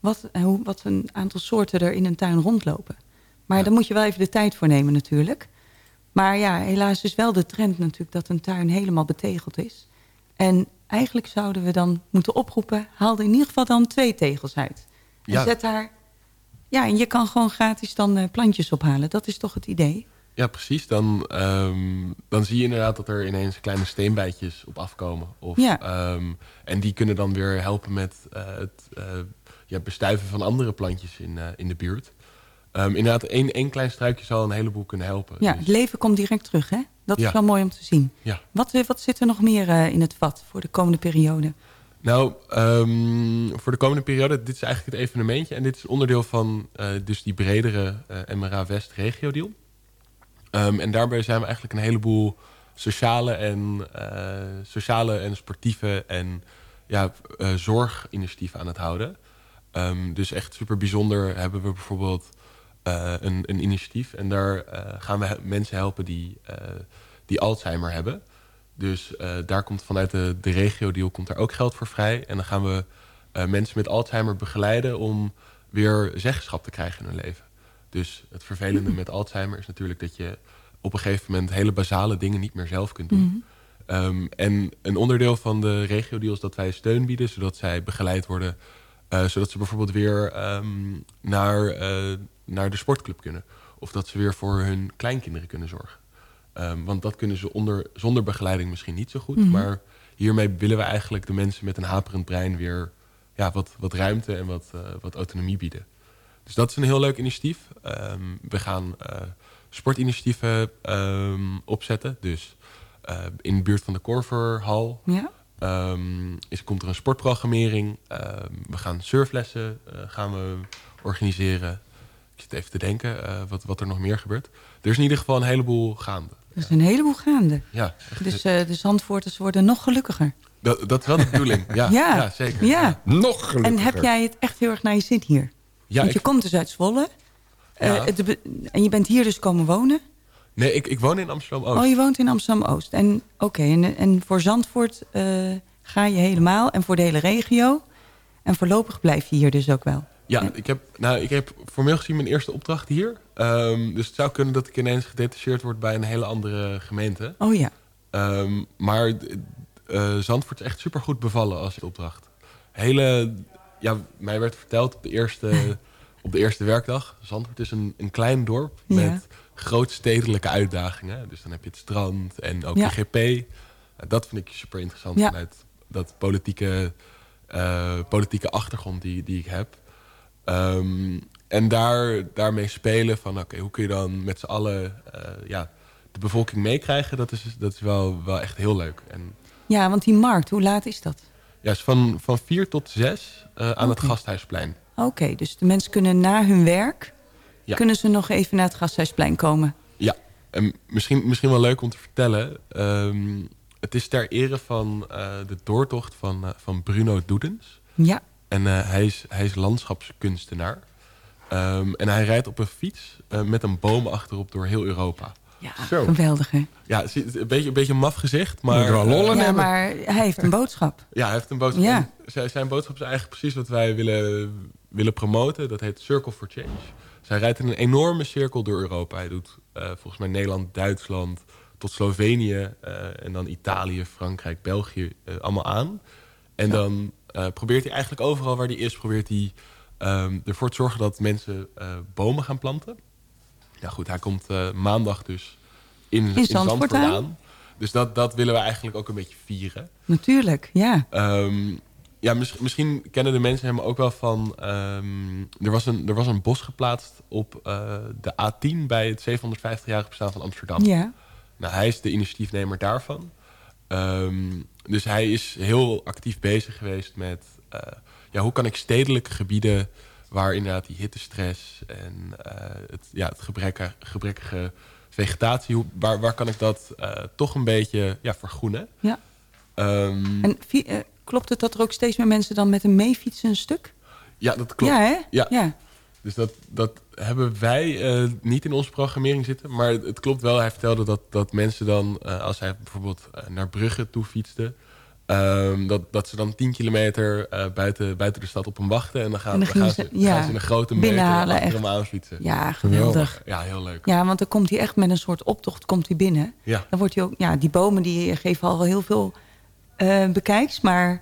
wat, hoe, wat een aantal soorten er in een tuin rondlopen. Maar ja. daar moet je wel even de tijd voor nemen natuurlijk. Maar ja, helaas is wel de trend natuurlijk dat een tuin helemaal betegeld is. En eigenlijk zouden we dan moeten oproepen... haal er in ieder geval dan twee tegels uit. En Ja. zet daar... Ja, en je kan gewoon gratis dan uh, plantjes ophalen. Dat is toch het idee? Ja, precies. Dan, um, dan zie je inderdaad dat er ineens kleine steenbijtjes op afkomen. Of, Ja. um, en die kunnen dan weer helpen met uh, het uh, ja, bestuiven van andere plantjes in, uh, in de buurt. Um, inderdaad, één, één klein struikje zal een heleboel kunnen helpen. Ja, het leven komt direct terug, hè? Dat is wel mooi om te zien. Ja. Wat, wat zit er nog meer in het vat voor de komende periode? Nou, um, voor de komende periode, dit is eigenlijk het evenementje. En dit is onderdeel van uh, dus die bredere uh, MRA West regio deal. Um, en daarbij zijn we eigenlijk een heleboel sociale en, uh, sociale en sportieve en ja, zorginitiatieven aan het houden. Um, dus echt super bijzonder hebben we bijvoorbeeld een, een, initiatief. En daar gaan we mensen helpen die, die Alzheimer hebben. Dus uh, daar komt vanuit de, de regio-deal komt daar ook geld voor vrij. En dan gaan we uh, mensen met Alzheimer begeleiden om weer zeggenschap te krijgen in hun leven. Dus het vervelende met Alzheimer is natuurlijk dat je op een gegeven moment hele basale dingen niet meer zelf kunt doen. Mm -hmm. um, en een onderdeel van de regio-deal is dat wij steun bieden, zodat zij begeleid worden. Uh, zodat ze bijvoorbeeld weer um, naar, naar de sportclub kunnen. Of dat ze weer voor hun kleinkinderen kunnen zorgen. Um, want dat kunnen ze onder, zonder begeleiding misschien niet zo goed. Mm -hmm. Maar hiermee willen we eigenlijk de mensen met een haperend brein weer ja, wat, wat ruimte en wat, uh, wat autonomie bieden. Dus dat is een heel leuk initiatief. Um, we gaan uh, sportinitiatieven um, opzetten. Dus uh, in de buurt van de Korverhal ja. is, komt er een sportprogrammering. we gaan surflessen gaan we organiseren. Ik zit even te denken wat, wat er nog meer gebeurt. Er is in ieder geval een heleboel gaande. Er is een heleboel gaande. Ja, dus uh, de Zandvoorters worden nog gelukkiger. Dat, dat is wel de bedoeling, ja, ja. ja zeker. Ja. Ja. Nog gelukkiger. En heb jij het echt heel erg naar je zin hier? Ja, Want je ik, komt dus uit Zwolle. Ja. Uh, de, en je bent hier dus komen wonen? Nee, ik, ik woon in Amsterdam-Oost. Oh, je woont in Amsterdam-Oost. En oké, okay, en, en voor Zandvoort uh, ga je helemaal. En voor de hele regio. En voorlopig blijf je hier dus ook wel. Ja, ik heb, nou, ik heb formeel gezien mijn eerste opdracht hier. Um, dus het zou kunnen dat ik ineens gedetacheerd word bij een hele andere gemeente. Oh ja. Um, maar uh, Zandvoort is echt super goed bevallen als opdracht. Hele, ja, mij werd verteld op de eerste, op de eerste werkdag. Zandvoort is een, een klein dorp Ja. met grootstedelijke uitdagingen. Dus dan heb je het strand en ook Ja. IGP. Uh, dat vind ik super interessant Ja. vanuit dat politieke, uh, politieke achtergrond die, die ik heb. Um, en daar, daarmee spelen van, oké, hoe kun je dan met z'n allen uh, ja, de bevolking meekrijgen? Dat is, dat is wel, wel echt heel leuk. En Ja, want die markt, hoe laat is dat? Ja, is van, van vier tot zes uh, aan het. Gasthuisplein. Oké, dus de mensen kunnen na hun werk... Ja. kunnen ze nog even naar het Gasthuisplein komen. Ja, en misschien, misschien wel leuk om te vertellen. Um, het is ter ere van uh, de doortocht van, uh, van Bruno Doedens. Ja, En hij, is, hij is landschapskunstenaar. Um, en hij rijdt op een fiets met een boom achterop door heel Europa. Ja Zo. geweldig hè? Ja, een beetje, een beetje maf gezicht, maar... Moet er wel lol in Ja, hebben. maar hij heeft een boodschap. Ja, hij heeft een boodschap. Ja. En Zijn, boodschap is eigenlijk precies wat wij willen, willen promoten. Dat heet Circle for Change. Dus hij rijdt in een enorme cirkel door Europa. Hij doet uh, volgens mij Nederland, Duitsland tot Slovenië... Uh, en dan Italië, Frankrijk, België uh, allemaal aan. En dan uh, probeert hij eigenlijk overal waar hij is... probeert hij um, ervoor te zorgen dat mensen uh, bomen gaan planten. Ja goed, hij komt uh, maandag dus in, in Zandvoort aan. aan. Dus dat, dat willen we eigenlijk ook een beetje vieren. Natuurlijk, ja. Um, ja, mis, misschien kennen de mensen hem ook wel van... Um, er, was een, er was een bos geplaatst op uh, de A10 bij het 750-jarig bestaan van Amsterdam. Ja, Nou, hij is de initiatiefnemer daarvan. Um, dus hij is heel actief bezig geweest met... Uh, ja, hoe kan ik stedelijke gebieden waar inderdaad die hittestress en uh, het, ja, het gebrekkige, gebrekkige vegetatie... Hoe, waar, waar kan ik dat uh, toch een beetje ja, vergroenen? ja. Um, En eh, klopt het dat er ook steeds meer mensen dan met een meefietsen een stuk? ja, dat klopt. Ja, hè? Ja. ja. Dus dat, dat hebben wij uh, niet in onze programmering zitten. Maar het klopt wel, hij vertelde dat, dat mensen dan, uh, als hij bijvoorbeeld naar Brugge toe fietste... Um, dat, dat ze dan 10 kilometer buiten, buiten de stad op hem wachten. En dan gaan, En dan dan gaan, gingen ze, ja, gaan ze in een grote meter binnenhalen, achter echt. hem aanfietsen. Ja, geweldig. Ja, heel leuk. Ja, want dan komt hij echt met een soort optocht komt hij binnen. Ja. Dan wordt hij ook, ja, die bomen die geven al wel heel veel eh, bekijks. Maar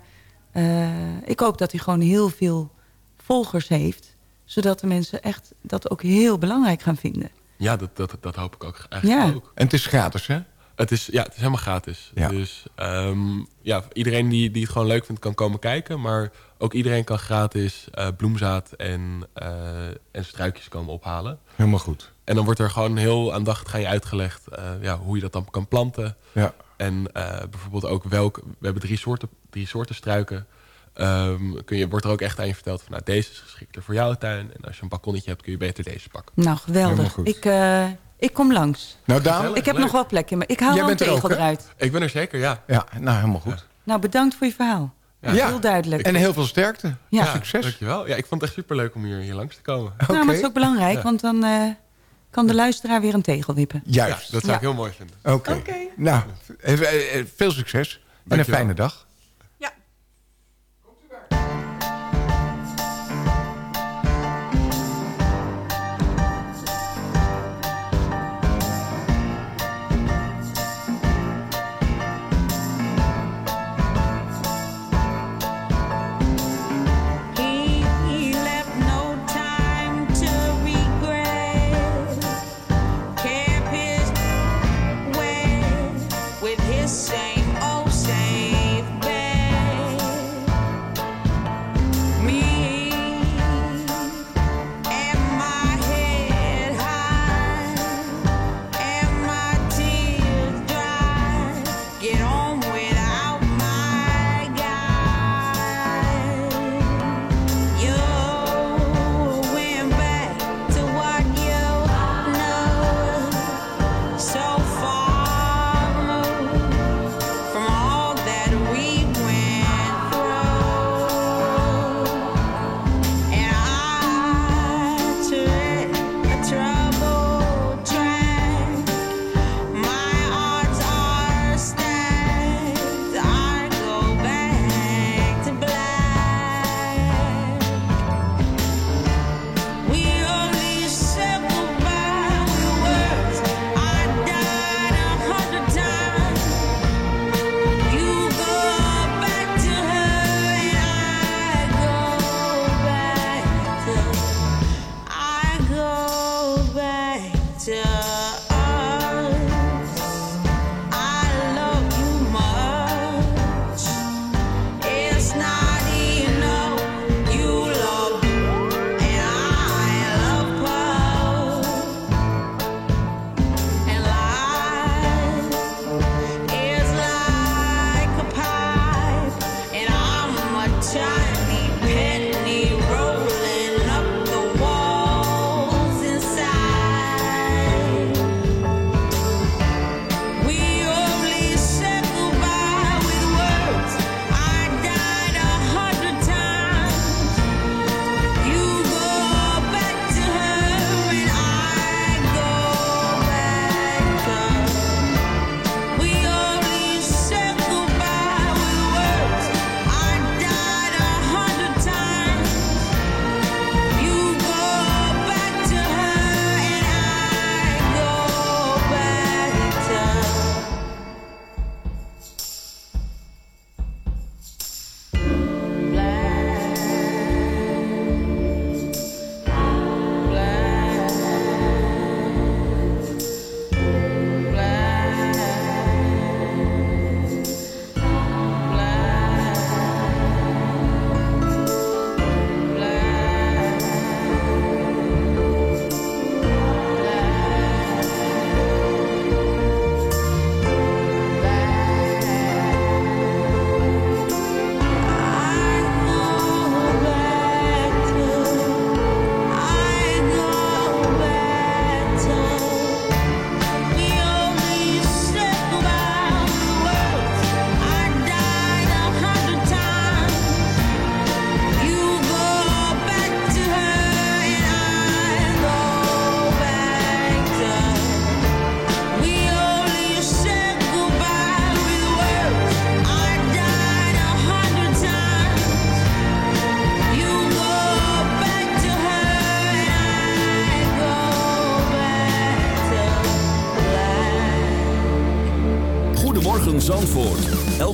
eh, ik hoop dat hij gewoon heel veel volgers heeft. Zodat de mensen echt dat ook heel belangrijk gaan vinden. Ja, dat, dat, dat hoop ik ook eigenlijk Ja. ook. En het is gratis, hè? Het is, ja, het is helemaal gratis. Dus ehm, ja, iedereen die, die het gewoon leuk vindt kan komen kijken. Maar ook iedereen kan gratis uh, bloemzaad en, uh, en struikjes komen ophalen. Helemaal goed. En dan wordt er gewoon heel aandachtig aan je uitgelegd uh, ja, hoe je dat dan kan planten. Ja. En bijvoorbeeld ook welk... We hebben drie soorten, drie soorten struiken. Um, kun je, wordt er ook echt aan je verteld van... nou, deze is geschikter voor jouw tuin. En als je een balkonnetje hebt, kun je beter deze pakken. Nou, geweldig. Ik, ik kom langs. Nou, Daan, ik heb nog wel plekken, maar ik haal wel een tegel eruit. Ik ben er zeker, ja. Ja, nou, helemaal goed. Nou, bedankt voor je verhaal. Ja. Heel duidelijk. En heel veel sterkte. Ja. Succes. Dankjewel. Ja, ik vond het echt superleuk om hier, hier langs te komen. Nou, maar het is ook belangrijk, want dan uh, kan de luisteraar weer een tegel wippen. Juist. dat zou ik heel mooi vinden. Oké. Okay. Nou, veel succes. En een fijne dag.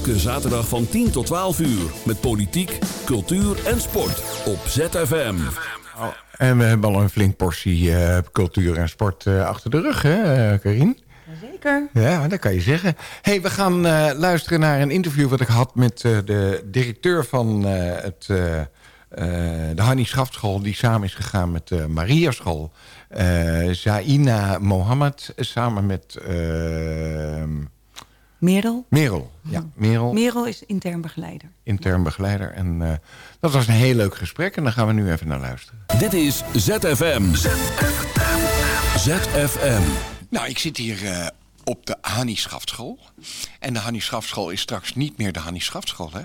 Elke zaterdag van 10 tot 12 uur. Met politiek, cultuur en sport. Op ZFM. Oh, en we hebben al een flink portie uh, cultuur en sport uh, achter de rug, hè, uh, Karin? Zeker. Ja, dat kan je zeggen. hey, we gaan uh, luisteren naar een interview wat ik had met uh, de directeur van uh, het, de Hanni Schaftschool... die samen is gegaan met de Maria School. Zaina Mohammed samen met... Merel. Merel, ja. Merel. Merel is intern begeleider. Intern begeleider. En uh, dat was een heel leuk gesprek. En daar gaan we nu even naar luisteren. Dit is ZFM. ZFM. ZFM. Nou, ik zit hier uh, op de Hanni Schaftschool. En de Hanni Schaftschool is straks niet meer de Hanni Schaftschool, hè?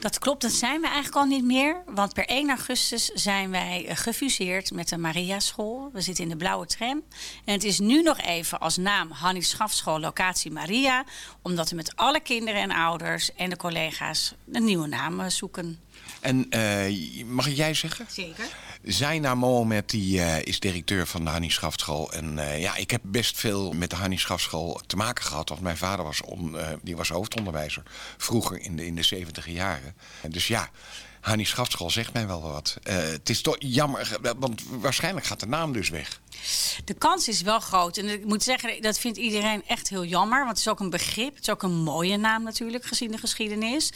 Dat klopt, dat zijn we eigenlijk al niet meer. Want per 1 augustus zijn wij eh, gefuseerd met de Maria School. We zitten in de blauwe tram. En het is nu nog even als naam Hannie Schafschool Locatie Maria. Omdat we met alle kinderen en ouders en de collega's een nieuwe naam eh, zoeken. En uh, mag jij zeggen? Zeker. Zaina Mohamed die, uh, is directeur van de Hannie Schafschool. En uh, ja, ik heb best veel met de Hannie Schafschool te maken gehad. Want mijn vader was, on, uh, die was hoofdonderwijzer vroeger in de, in de 70 jaren. En dus ja, Hannie Schafschool zegt mij wel wat. het is toch jammer, want waarschijnlijk gaat de naam dus weg. De kans is wel groot. En ik moet zeggen, dat vindt iedereen echt heel jammer. Want het is ook een begrip. Het is ook een mooie naam natuurlijk, gezien de geschiedenis.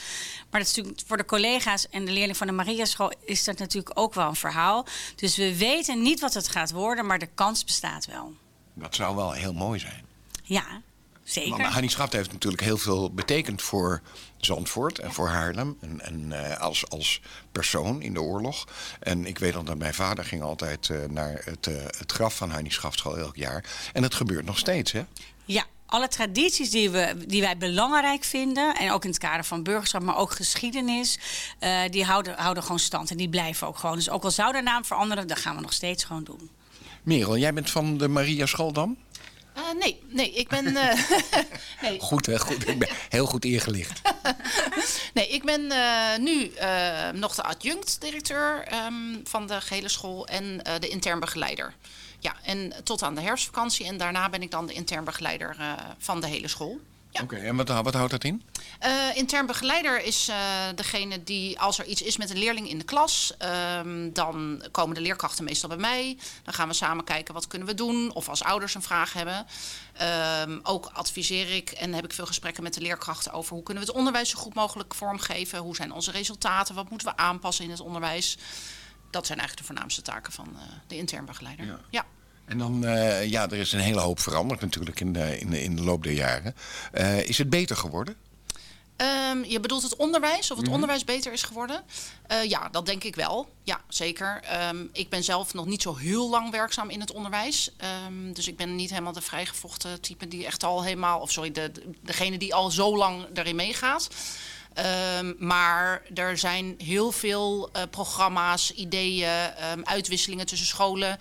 Maar dat is natuurlijk voor de collega's en de leerling van de Maria School... is dat natuurlijk ook wel een verhaal. Dus we weten niet wat het gaat worden, maar de kans bestaat wel. Dat zou wel heel mooi zijn. Ja, zeker. Hannie Schaft heeft natuurlijk heel veel betekend voor Zandvoort en voor Haarlem. En, en uh, als, als persoon in de oorlog. En ik weet dat mijn vader ging altijd uh, naar het, uh, het graf van Hannie Schaftschool elk jaar. En dat gebeurt nog steeds, hè? Ja, alle tradities die, we, die wij belangrijk vinden, en ook in het kader van burgerschap, maar ook geschiedenis, uh, die houden, houden gewoon stand en die blijven ook gewoon. Dus ook al zou de naam veranderen, dat gaan we nog steeds gewoon doen. Merel, jij bent van de Maria School dan? Uh, nee, nee, ik ben. Uh, nee. Goed, hè, goed. Ik ben heel goed ingelicht. nee, ik ben uh, nu nog de adjunct-directeur um, van de gehele school en de intern begeleider. Ja, en tot aan de herfstvakantie. En daarna ben ik dan de intern begeleider van de hele school. Ja. Oké, okay, en wat, wat, houdt dat in? Uh, intern begeleider is uh, degene die, als er iets is met een leerling in de klas, um, dan komen de leerkrachten meestal bij mij. Dan gaan we samen kijken wat kunnen we doen. Of als ouders een vraag hebben. Um, ook adviseer ik en heb ik veel gesprekken met de leerkrachten over hoe kunnen we het onderwijs zo goed mogelijk vormgeven. Hoe zijn onze resultaten? Wat moeten we aanpassen in het onderwijs? Dat zijn eigenlijk de voornaamste taken van uh, de intern begeleider. ja. ja. En dan, uh, ja, er is een hele hoop veranderd natuurlijk in de, in de, in de loop der jaren. Uh, is het beter geworden? Um, je bedoelt het onderwijs, of het mm -hmm. onderwijs beter is geworden? Uh, ja, dat denk ik wel. Ja, zeker. Um, ik ben zelf nog niet zo heel lang werkzaam in het onderwijs. Um, dus ik ben niet helemaal de vrijgevochten type die echt al helemaal... of sorry, de, de, degene die al zo lang erin meegaat. Um, maar er zijn heel veel uh, programma's, ideeën, um, uitwisselingen tussen scholen...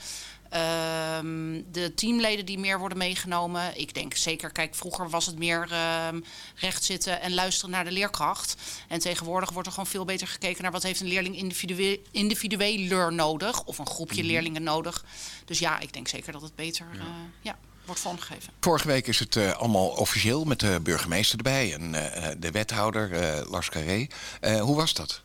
Um, de teamleden die meer worden meegenomen. Ik denk zeker, kijk, vroeger was het meer um, recht zitten en luisteren naar de leerkracht. En tegenwoordig wordt er gewoon veel beter gekeken naar wat heeft een leerling individueel, individueler nodig. Of een groepje -hmm. leerlingen nodig. Dus ja, ik denk zeker dat het beter ja. Uh, ja, wordt vormgegeven. Vorige week is het uh, allemaal officieel met de burgemeester erbij en uh, de wethouder Lars Carré. hoe was dat?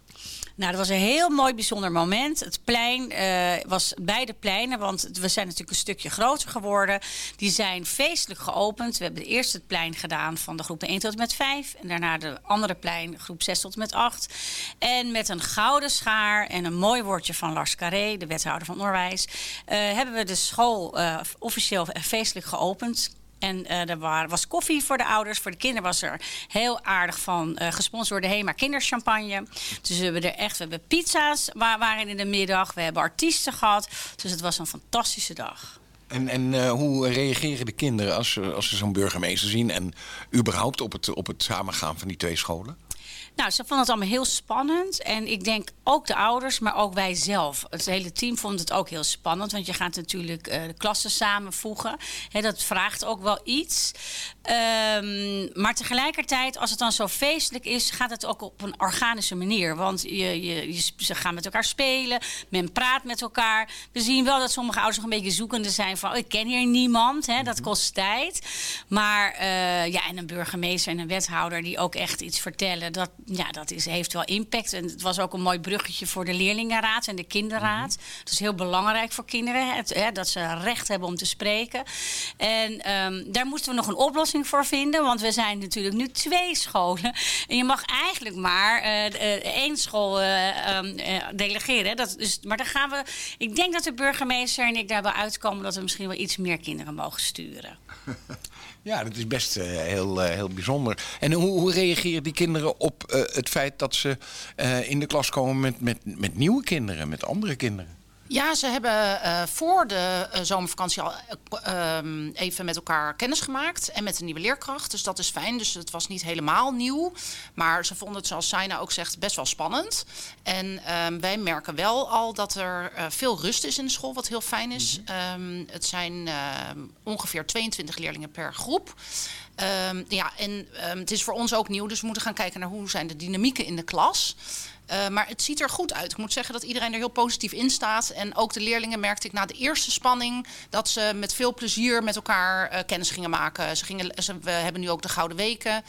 Nou, dat was een heel mooi bijzonder moment. Het plein uh, was beide pleinen, want we zijn natuurlijk een stukje groter geworden. Die zijn feestelijk geopend. We hebben eerst het plein gedaan van de groepen 1 tot en met 5. En daarna de andere plein, groep 6 tot en met 8. En met een gouden schaar en een mooi woordje van Lars Carré, de wethouder van onderwijs, uh, hebben we de school uh, officieel feestelijk geopend. En uh, er was koffie voor de ouders. Voor de kinderen was er heel aardig van uh, gesponsord door de HEMA kinderchampagne. Dus we hebben er echt, we hebben pizza's waar, waren in de middag. We hebben artiesten gehad. Dus het was een fantastische dag. En, en uh, hoe reageren de kinderen als, als ze zo'n burgemeester zien... en überhaupt op het, op het samengaan van die twee scholen? Nou, ze vonden het allemaal heel spannend. En ik denk ook de ouders, maar ook wij zelf. Het hele team vond het ook heel spannend. Want je gaat natuurlijk uh, de klassen samenvoegen. He, dat vraagt ook wel iets. Um, maar tegelijkertijd, als het dan zo feestelijk is... gaat het ook op een organische manier. Want je, je, je, ze gaan met elkaar spelen. Men praat met elkaar. We zien wel dat sommige ouders nog een beetje zoekende zijn van... Oh, ik ken hier niemand, dat kost tijd. Maar uh, ja, en een burgemeester en een wethouder die ook echt iets vertellen... dat ja, dat is, heeft wel impact. En het was ook een mooi bruggetje voor de leerlingenraad en de kinderraad. Het mhm. is heel belangrijk voor kinderen het, hè, dat ze recht hebben om te spreken. En ehm, daar moesten we nog een oplossing voor vinden. Want we zijn natuurlijk nu twee scholen. En je mag eigenlijk maar uh, één school um, delegeren. Dat, dus, maar dan gaan we. Ik denk dat de burgemeester en ik daar wel uitkomen dat we misschien wel iets meer kinderen mogen sturen. Ja, dat is best heel, heel bijzonder. En hoe, hoe reageren die kinderen op het feit dat ze in de klas komen met, met, met nieuwe kinderen, met andere kinderen? Ja, ze hebben uh, voor de uh, zomervakantie al uh, even met elkaar kennis gemaakt. En met een nieuwe leerkracht. Dus dat is fijn. Dus het was niet helemaal nieuw. Maar ze vonden het, zoals Saina ook zegt, best wel spannend. En um, wij merken wel al dat er veel rust is in de school, wat heel fijn is. Mm -hmm. het zijn ongeveer 22 leerlingen per groep. Um, ja, en um, het is voor ons ook nieuw, dus we moeten gaan kijken naar hoe zijn de dynamieken in de klas. Uh, maar het ziet er goed uit. Ik moet zeggen dat iedereen er heel positief in staat. En ook de leerlingen merkte ik na de eerste spanning dat ze met veel plezier met elkaar uh, kennis gingen maken. Ze gingen, we hebben nu ook de Gouden Weken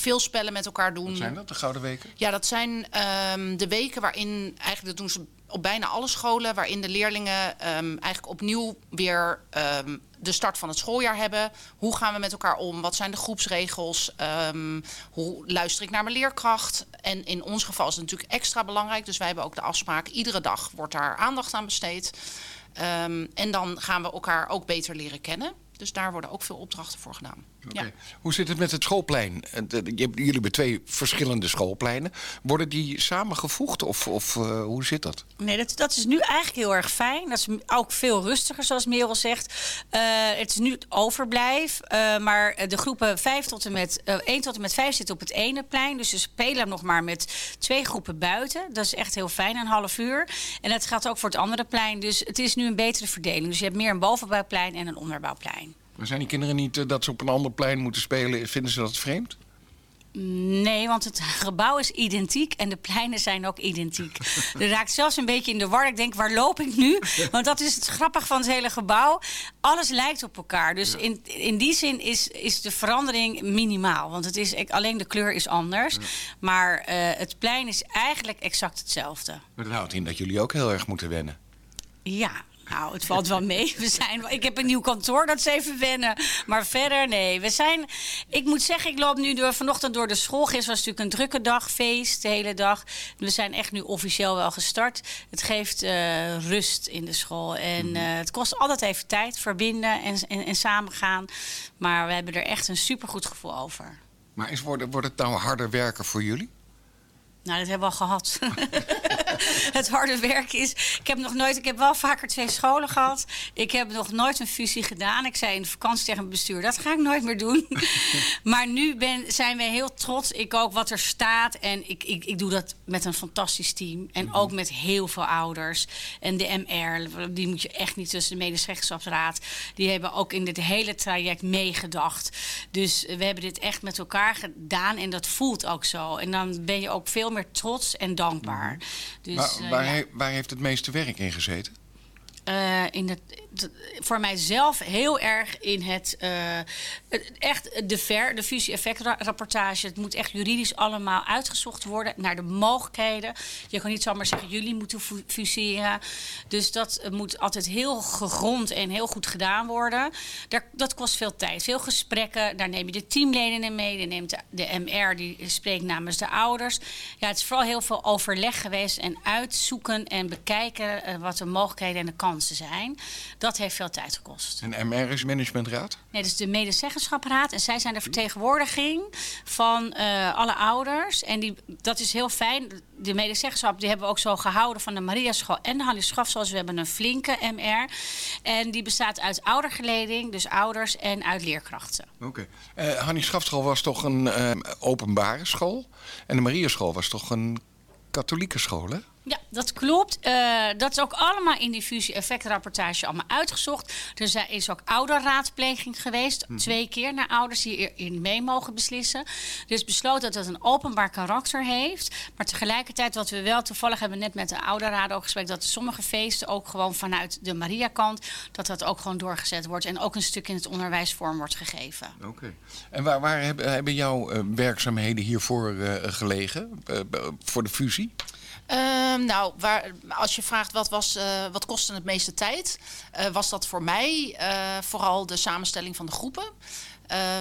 veel spellen met elkaar doen. Wat zijn dat, de Gouden Weken? Ja, dat zijn um, de weken waarin, eigenlijk dat doen ze op bijna alle scholen, waarin de leerlingen um, eigenlijk opnieuw weer um, de start van het schooljaar hebben. Hoe gaan we met elkaar om? Wat zijn de groepsregels? Hoe luister ik naar mijn leerkracht? En in ons geval is het natuurlijk extra belangrijk. Dus wij hebben ook de afspraak, iedere dag wordt daar aandacht aan besteed. en dan gaan we elkaar ook beter leren kennen. Dus daar worden ook veel opdrachten voor gedaan. Okay. Ja. Hoe zit het met het schoolplein? Jullie hebben twee verschillende schoolpleinen. Worden die samengevoegd of, of uh, hoe zit dat? Nee, dat, dat is nu eigenlijk heel erg fijn. Dat is ook veel rustiger, zoals Merel zegt. Uh, het is nu het overblijf. Uh, maar de groepen 5 tot en met, 1 tot en met 5 zitten op het ene plein. Dus ze spelen nog maar met twee groepen buiten. Dat is echt heel fijn, een half uur. En dat gaat ook voor het andere plein. Dus het is nu een betere verdeling. Dus je hebt meer een bovenbouwplein en een onderbouwplein. Maar zijn die kinderen niet uh, dat ze op een ander plein moeten spelen? Vinden ze dat vreemd? Nee, want het gebouw is identiek en de pleinen zijn ook identiek. Er raakt zelfs een beetje in de war. Ik denk, waar loop ik nu? Want dat is het grappige van het hele gebouw. Alles lijkt op elkaar. Dus in, in die zin is, is de verandering minimaal. Want het is, alleen de kleur is anders. Maar uh, het plein is eigenlijk exact hetzelfde. Maar dat houdt in dat jullie ook heel erg moeten wennen. Ja, nou, het valt wel mee. We zijn, ik heb een nieuw kantoor, dat is even wennen. Maar verder, nee. We zijn, ik moet zeggen, ik loop nu door, vanochtend door de school. Gisteren was natuurlijk een drukke dag, feest, de hele dag. We zijn echt nu officieel wel gestart. Het geeft uh, rust in de school. En uh, het kost altijd even tijd, verbinden en, en, en samengaan. Maar we hebben er echt een supergoed gevoel over. Maar is, wordt, wordt het nou harder werken voor jullie? Nou, dat hebben we al gehad. het harde werk is. Ik heb nog nooit. Ik heb wel vaker twee scholen gehad. Ik heb nog nooit een fusie gedaan. Ik zei in de vakantie tegen het bestuur: dat ga ik nooit meer doen. maar nu ben, zijn we heel trots. Ik ook wat er staat. En ik, ik, ik doe dat met een fantastisch team. En mhm. ook met heel veel ouders. En de MR, die moet je echt niet tussen de medezeggenschapsraad. Die hebben ook in dit hele traject meegedacht. Dus we hebben dit echt met elkaar gedaan. En dat voelt ook zo. En dan ben je ook veel meer trots en dankbaar. Dus, maar, eh, waar, he, waar heeft het meeste werk in gezeten? Uh, in het, voor mijzelf heel erg in het, het echt de ver, de fusie-effectrapportage. Het moet echt juridisch allemaal uitgezocht worden naar de mogelijkheden. Je kan niet zomaar zeggen, jullie moeten fuseren. Dus dat moet altijd heel gegrond en heel goed gedaan worden. Daar, dat kost veel tijd, veel gesprekken. Daar neem je de teamleden in mee. Dan neemt de, MR, die spreekt namens de ouders. Ja, het is vooral heel veel overleg geweest en uitzoeken en bekijken wat de mogelijkheden en de kansen zijn. Dat heeft veel tijd gekost. En MR is managementraad? Nee, dat is de medezeggenschapsraad. En zij zijn de vertegenwoordiging van uh, alle ouders. En die, dat is heel fijn. De medezeggenschap die hebben we ook zo gehouden van de Maria School en de Hannie. Dus we hebben een flinke MR. En die bestaat uit oudergeleding, dus ouders en uit leerkrachten. Oké. Okay. Uh, Hannie Schafschool was toch een uh, openbare school. En de Maria School was toch een katholieke school, hè? Ja, dat klopt. Uh, dat is ook allemaal in die fusie-effectrapportage allemaal uitgezocht. Er is ook ouderraadpleging geweest. Mm. Twee keer naar ouders die erin mee mogen beslissen. Dus besloten dat het een openbaar karakter heeft. Maar tegelijkertijd, wat we wel toevallig hebben net met de ouderraad ook gesproken... dat sommige feesten ook gewoon vanuit de Maria-kant... dat dat ook gewoon doorgezet wordt. En ook een stuk in het onderwijsvorm wordt gegeven. Oké. En waar, waar hebben, hebben jouw uh, werkzaamheden hiervoor uh, gelegen? voor de fusie? Uh, nou, waar, als je vraagt wat, was, uh, wat kostte het meeste tijd, uh, was dat voor mij uh, vooral de samenstelling van de groepen.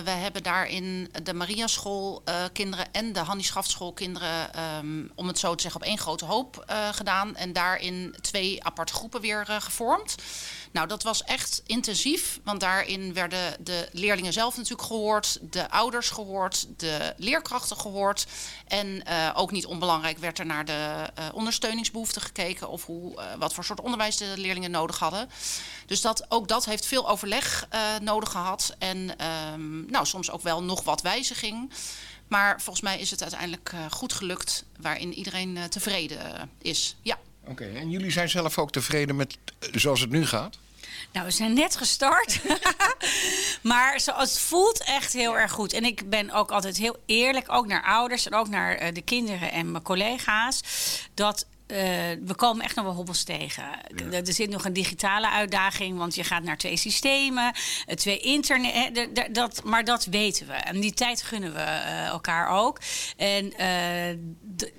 We hebben daarin de Maria School kinderen en de Hannie kinderen, um, om het zo te zeggen, op één grote hoop gedaan. En daarin twee aparte groepen weer gevormd. Nou, dat was echt intensief, want daarin werden de leerlingen zelf natuurlijk gehoord, de ouders gehoord, de leerkrachten gehoord. En ook niet onbelangrijk werd er naar de uh, ondersteuningsbehoeften gekeken of hoe, wat voor soort onderwijs de leerlingen nodig hadden. Dus dat, ook dat heeft veel overleg nodig gehad en um, nou, soms ook wel nog wat wijziging. Maar volgens mij is het uiteindelijk goed gelukt waarin iedereen tevreden is. Ja. Oké, okay, en jullie zijn zelf ook tevreden met zoals het nu gaat? Nou, we zijn net gestart. maar zoals het voelt echt heel erg goed. En ik ben ook altijd heel eerlijk, ook naar ouders en ook naar uh, de kinderen en mijn collega's. Dat uh, we komen echt nog wel hobbels tegen. Ja. Er zit nog een digitale uitdaging, want je gaat naar twee systemen, uh, twee internet. dat, maar dat weten we. En die tijd gunnen we uh, elkaar ook. En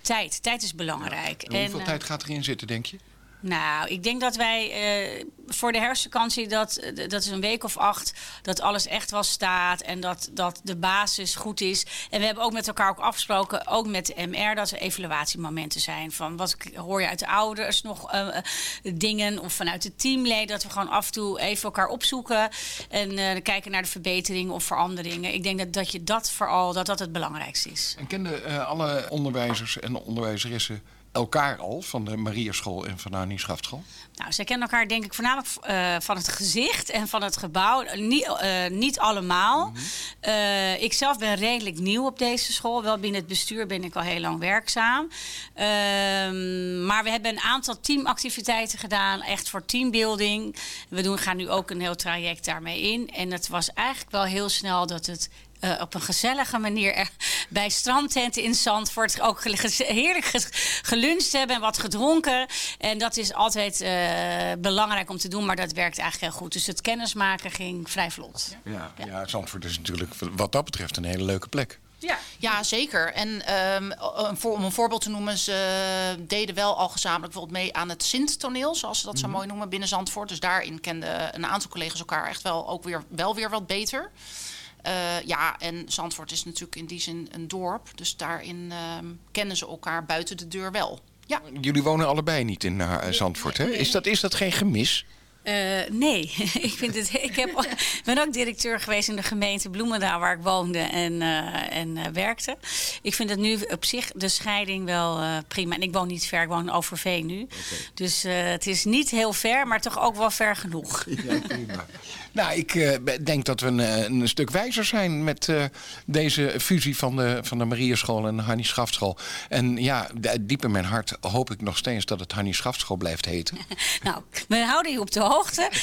tijd, tijd is belangrijk. Ja. En hoeveel en, tijd gaat erin zitten, denk je? Nou, ik denk dat wij uh, voor de herfstvakantie, dat, dat is een week of acht, dat alles echt wel staat en dat, dat de basis goed is. En we hebben ook met elkaar ook afgesproken, ook met de MR, dat er evaluatiemomenten zijn. Van wat hoor je uit de ouders nog uh, dingen of vanuit het teamleden, dat we gewoon af en toe even elkaar opzoeken en kijken naar de verbeteringen of veranderingen. Ik denk dat, dat je dat vooral, dat dat het belangrijkste is. En kenden alle onderwijzers en onderwijzeressen elkaar al van de Marierschool en van de Annie Schaftschool? Nou, ze kennen elkaar denk ik voornamelijk uh, van het gezicht en van het gebouw. Niet, uh, niet allemaal. Mm -hmm. uh, ik zelf ben redelijk nieuw op deze school. Wel binnen het bestuur ben ik al heel lang werkzaam. Ehm, maar we hebben een aantal teamactiviteiten gedaan. Echt voor teambuilding. We doen, gaan nu ook een heel traject daarmee in. En het was eigenlijk wel heel snel dat het uh, op een gezellige manier bij strandtenten in Zandvoort ook heerlijk geluncht hebben en wat gedronken. En dat is altijd uh, belangrijk om te doen, maar dat werkt eigenlijk heel goed. Dus het kennismaken ging vrij vlot. Ja, ja. ja Zandvoort is natuurlijk wat dat betreft een hele leuke plek. Ja. ja, zeker. En um, om een voorbeeld te noemen, ze deden wel al gezamenlijk bijvoorbeeld mee aan het Sint-toneel, zoals ze dat zo mm -hmm. mooi noemen, binnen Zandvoort. Dus daarin kenden een aantal collega's elkaar echt wel ook weer, wel weer wat beter. Uh, ja, en Zandvoort is natuurlijk in die zin een dorp. Dus daarin uh, kennen ze elkaar buiten de deur wel. Ja. Jullie wonen allebei niet in uh, Zandvoort, hè? Is dat, is dat geen gemis? Uh, nee, ik, vind het, ik heb, ben ook directeur geweest in de gemeente Bloemendaal... waar ik woonde en, uh, en uh, werkte. Ik vind het nu op zich de scheiding wel prima. En ik woon niet ver, ik woon in Overveen nu. Okay. Dus het is niet heel ver, maar toch ook wel ver genoeg. Ja, prima. nou, ik denk dat we een, een, stuk wijzer zijn... met deze fusie van de, van de Marierschool en de Hannie Schaftschool. En ja, diep in mijn hart hoop ik nog steeds... dat het Hannie Schaftschool blijft heten. nou, we houden je op de hoogte.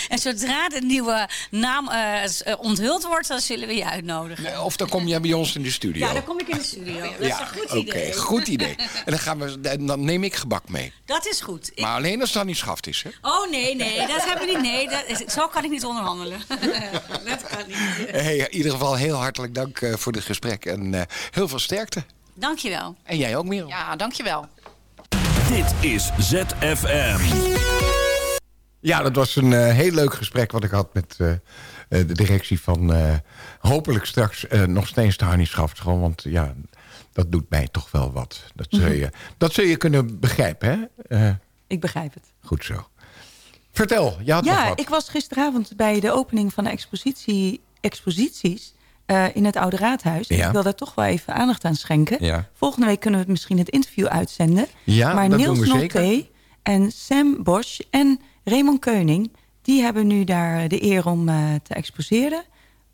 En zodra de nieuwe naam uh, onthuld wordt, dan zullen we je uitnodigen. Nee, of dan kom jij bij ons in de studio. Ja, dan kom ik in de studio. Dat ja, is een goed idee. Oké, goed idee. En dan, gaan we, dan neem ik gebak mee. Dat is goed. Maar alleen als het dan niet schaft is, hè? Oh, nee, nee. Dat hebben we niet. Nee, dat zo kan ik niet onderhandelen. dat kan niet. Hey, in ieder geval heel hartelijk dank uh, voor dit gesprek. En uh, heel veel sterkte. Dankjewel. En jij ook, Merel. Ja, dankjewel. Dit is ZFM. Ja, dat was een uh, heel leuk gesprek wat ik had met uh, de directie van uh, hopelijk straks nog steeds de Schaftschool. Want ja, dat doet mij toch wel wat. Dat zul je, dat zul je kunnen begrijpen, hè? ik begrijp het. Goed zo. Vertel, je had ja, nog wat. ik was gisteravond bij de opening van de expositie, exposities in het Oude Raadhuis. Ja. Ik wil daar toch wel even aandacht aan schenken. Ja. Volgende week kunnen we misschien het interview uitzenden. Ja, maar dat Niels. Noté en Sam Bosch en Raymond Keuning, die hebben nu daar de eer om uh, te exposeren.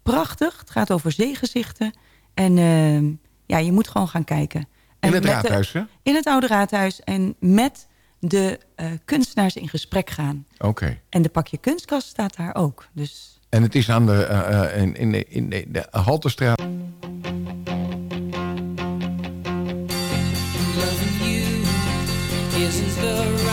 Prachtig, het gaat over zeegezichten. En uh, ja, je moet gewoon gaan kijken. En in het raadhuis, hè? In het oude raadhuis. En met de uh, kunstenaars in gesprek gaan. Oké. En de pakje kunstkast staat daar ook. Dus... En het is aan de, uh, in, in, de, in de, de Halterstraat. isn't the right